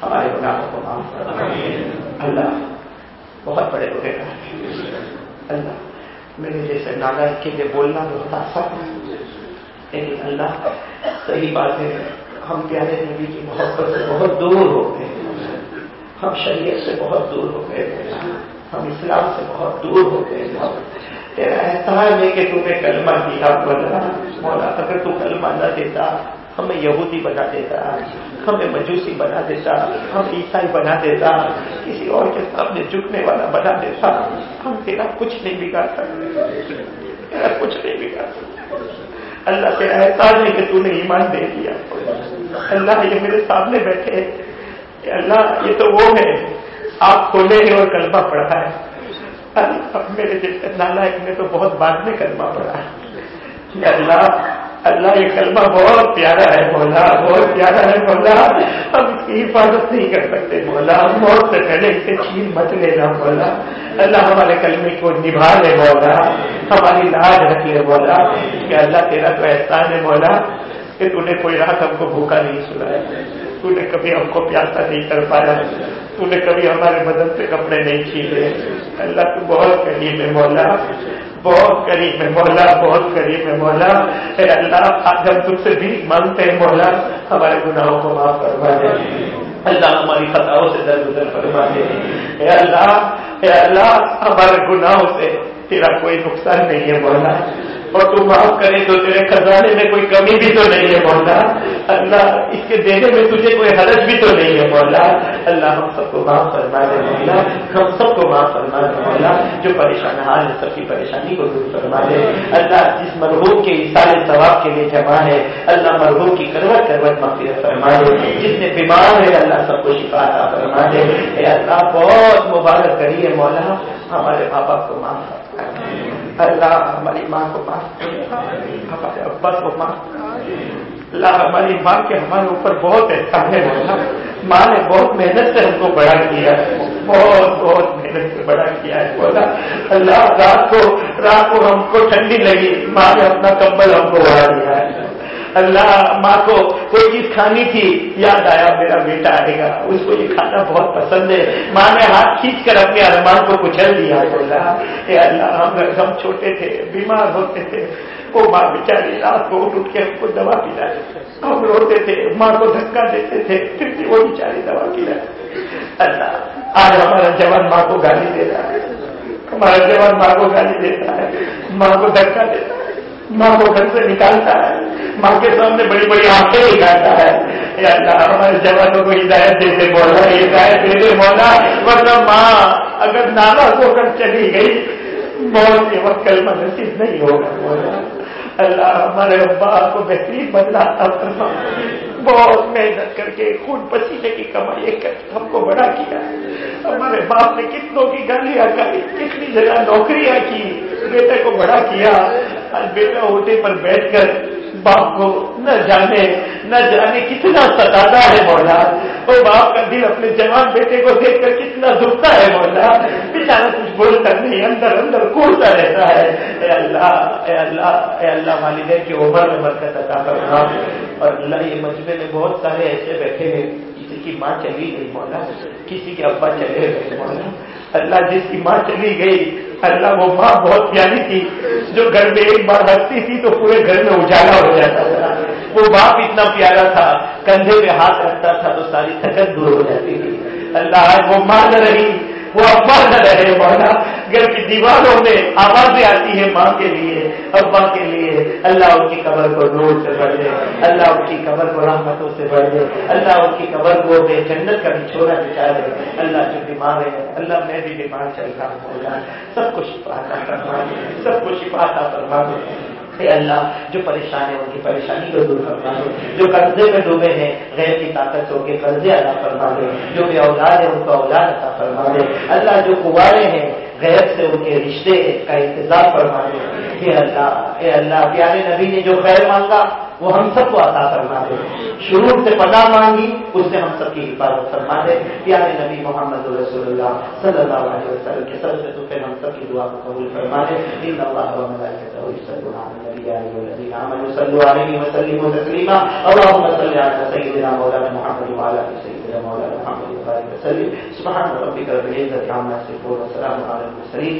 S1: हमारे गुनाहों को माफ कर अल्लाह बहुत बड़े बड़े अल्लाह मेरे जैसे नाला के लिए बोलना बहुत आसान लेकिन अल्लाह, सही बात है, हम प्यारे नबी की मोहब्बत से बहुत दूर हो गए हम शरीयत से बहुत दूर हो गए हम इस्लाम से बहुत दूर हो गए तेरा एहसास है कि तूने कलमा दिया बोला मौला अगर तू कलमा न देता, हमें यहूदी बना देता, हमें मजूसी बना देता, हम ईसाई बना देता, किसी और के सामने झुकने वाला बना देता, हम तेरा कुछ नहीं बिगाड़ सकते। तेरा कुछ नहीं बिगाड़ सकते। अल्लाह तेरा एहसास है कि तूने ईमान दे दिया अल्लाह ये मेरे सामने बैठे अल्लाह, ये तो वो है, आप खोले हैं और कलमा पढ़ा है। अरे, अब मेरे जैसे नालायक ने तो बहुत बाद में कलमा पढ़ा है। अल्लाह अल्लाह ये कलमा बहुत प्यारा है, मौला, बहुत प्यारा है, मौला। हम इसकी हिफाजत नहीं कर सकते, मौला। हम मौत से पहले इसे छीन मत लेना मौला। अल्लाह हमारे कलमे को निभा ले, मौला। हमारी लाज रख ले, मौला। कि अल्लाह तेरा तो एहसान है, मौला। कि तूने कोई रात हमको भूखा नहीं सुनाया। तूने कभी हमको प्यासा नहीं कर पाया। तूने कभी हमारे बदन से कपड़े नहीं छीने अल्लाह तू बहुत करीब है, मौला। बहुत करीब है, मौला, बहुत करीब है, मौला। अल्लाह आज हम तुझसे भी मांगते हैं, मौला, हमारे गुनाहों को माफ़ करवा दे। अल्लाह हमारी खताओं से दर गुजर फरमा दे अल्लाह अल्लाह, हमारे गुनाहों से तेरा कोई नुकसान नहीं है, मौला। और तू माफ़ करे तो तेरे खजाने में कोई कमी भी तो नहीं है, मौला। अल्लाह, इसके देने में तुझे कोई हरज भी तो नहीं है, मौला। अल्लाह, हम सबको माफ़ फरमा दे, मौला। हम सबको माफ़ फरमा दे, मौला। जो परेशान हाल है, सबकी परेशानी को दूर फरमा दे। अल्लाह, जिस मरहूम के इसाले सवाब के लिए जमा है, अल्लाह मरहूम की करवट करवट मफिरत फरमा दे। जिसने बीमार है, अल्लाह सबको शिफा फरमा दे। अल्लाह, बहुत मुबारक करिए मौला। हमारे माँ बाप को माफ़ अल्लाह हमारी माँ को माफ़ हमारे अब्बा को माफ़ अल्लाह हमारी माँ के हमारे ऊपर बहुत एहसान है। माँ ने बहुत मेहनत से हमको बड़ा किया है। बहुत बहुत मेहनत से बड़ा किया है। बोला, अल्लाह, रात को रात को हमको ठंडी लगी। माँ ने अपना कंबल हमको बढ़ा दिया है। अल्लाह माँ को कोई चीज़ खानी थी, याद आया, मेरा बेटा आएगा। उसको ये खाना बहुत पसंद है। माँ ने हाथ खींच कर अपने अरमान को कुचल दिया, बोला अल्लाह, हम हम छोटे थे, बीमार होते थे। वो माँ बेचारी, रात को उठ के हमको दवा पिलाए हम रोते थे, माँ को धक्का देते थे, फिर भी वो बेचारी दवा पिलाए अल्लाह, आज हमारा जवान माँ को गाली दे रहा है। हमारा जवान माँ को गाली देता है। माँ को धक्का देता है। माँ को घर से निकालता है। माँ के सामने बड़ी बड़ी आँखें निकालता है। हमारे जवानों को हिदायत देते बोला हिदायत देते बोला वरना माँ अगर नाराज़ होकर चली गई, मौत के वक्त कल नसीब नहीं होगा अल्लाह हमारे अब्बा को बेहतरीन बदला बहुत मेहनत करके, खून पसीने की कमाई करके हमको बड़ा किया। हमारे बाप ने कितनों की गालियाँ खाई, कितनी जगह नौकरियाँ की, बेटे को बड़ा किया। आज बेटा ओटे पर बैठकर बाप को न जाने न जाने कितना सताता है मौला। और बाप का दिल अपने जवान बेटे को देखकर कितना दुखता है मौला। बेचारा कुछ बोलता नहीं, अंदर अंदर कूदता रहता है। अल्लाह अल्लाह, ए अल्लाह वालिदे की उम्र में बरकत अता करना और अल्लाह ये मजबे में बहुत सारे ऐसे बैठे हैं किसी की माँ चली गई मौला, किसी के अब्बा चले गए मौला। अल्लाह जिसकी माँ चली गई, अल्लाह वो माँ बहुत प्यारी थी। जो घर में एक बार हंसती थी तो पूरे घर में उजाला हो जाता था। वो बाप इतना प्यारा था, कंधे में हाथ रखता था तो सारी थकन दूर हो जाती थी। अल्लाह वो माँ न रही वो अब्बा न रहे मौला घर की दीवारों में आवाज़ें आती है माँ के लिए, अब्बा के लिए। अल्लाह उनकी कबर को नूर से भर दे, अल्लाह उनकी कबर को रहमतों से भर दे, अल्लाह उनकी कबर को दे जन्नत का बिछोरा बिछा दे। अल्लाह जो बीमार है, अल्लाह मैं भी बीमार चल रहा हूँ सबको शिफा फरमा दे सबको शिफा फरमा दे। अल्लाह, जो परेशान है, उनकी परेशानी को दूर फरमा दो। जो कर्जे में डूबे हैं गैर की ताकत से उनके कर्जे अदा फरमा दे। जो भी औलाद है, उनका औलाद अदा फरमा दे। अल्लाह, जो कुआरे हैं गैर से उनके रिश्ते का इंतज़ार फरमा दे। अल्लाह अल्लाह, प्यारे नबी ने जो खैर मांगा वो हम सबको अता फरमा दे। शुरू से पता मांगी, उससे हम सबकी हिफाजत फरमा दे। प्यारे नबी मोहम्मद रसूलुल्लाह सल्लल्लाहु अलैहि वसल्लम के सबसे तो हम सबकी दुआ को कबूल फरमा दे। इन अल्लाह व अला नबी या अलैहि व तस्लीमा। अल्लाहुम्मा अला सय्यिदिना मौलाना मुहम्मद व अला सय्यिदिना मौलाना मुहम्मद रब्बिका रब्बिल इज्जति अम्मा यसिफून व अलल मुरसलीन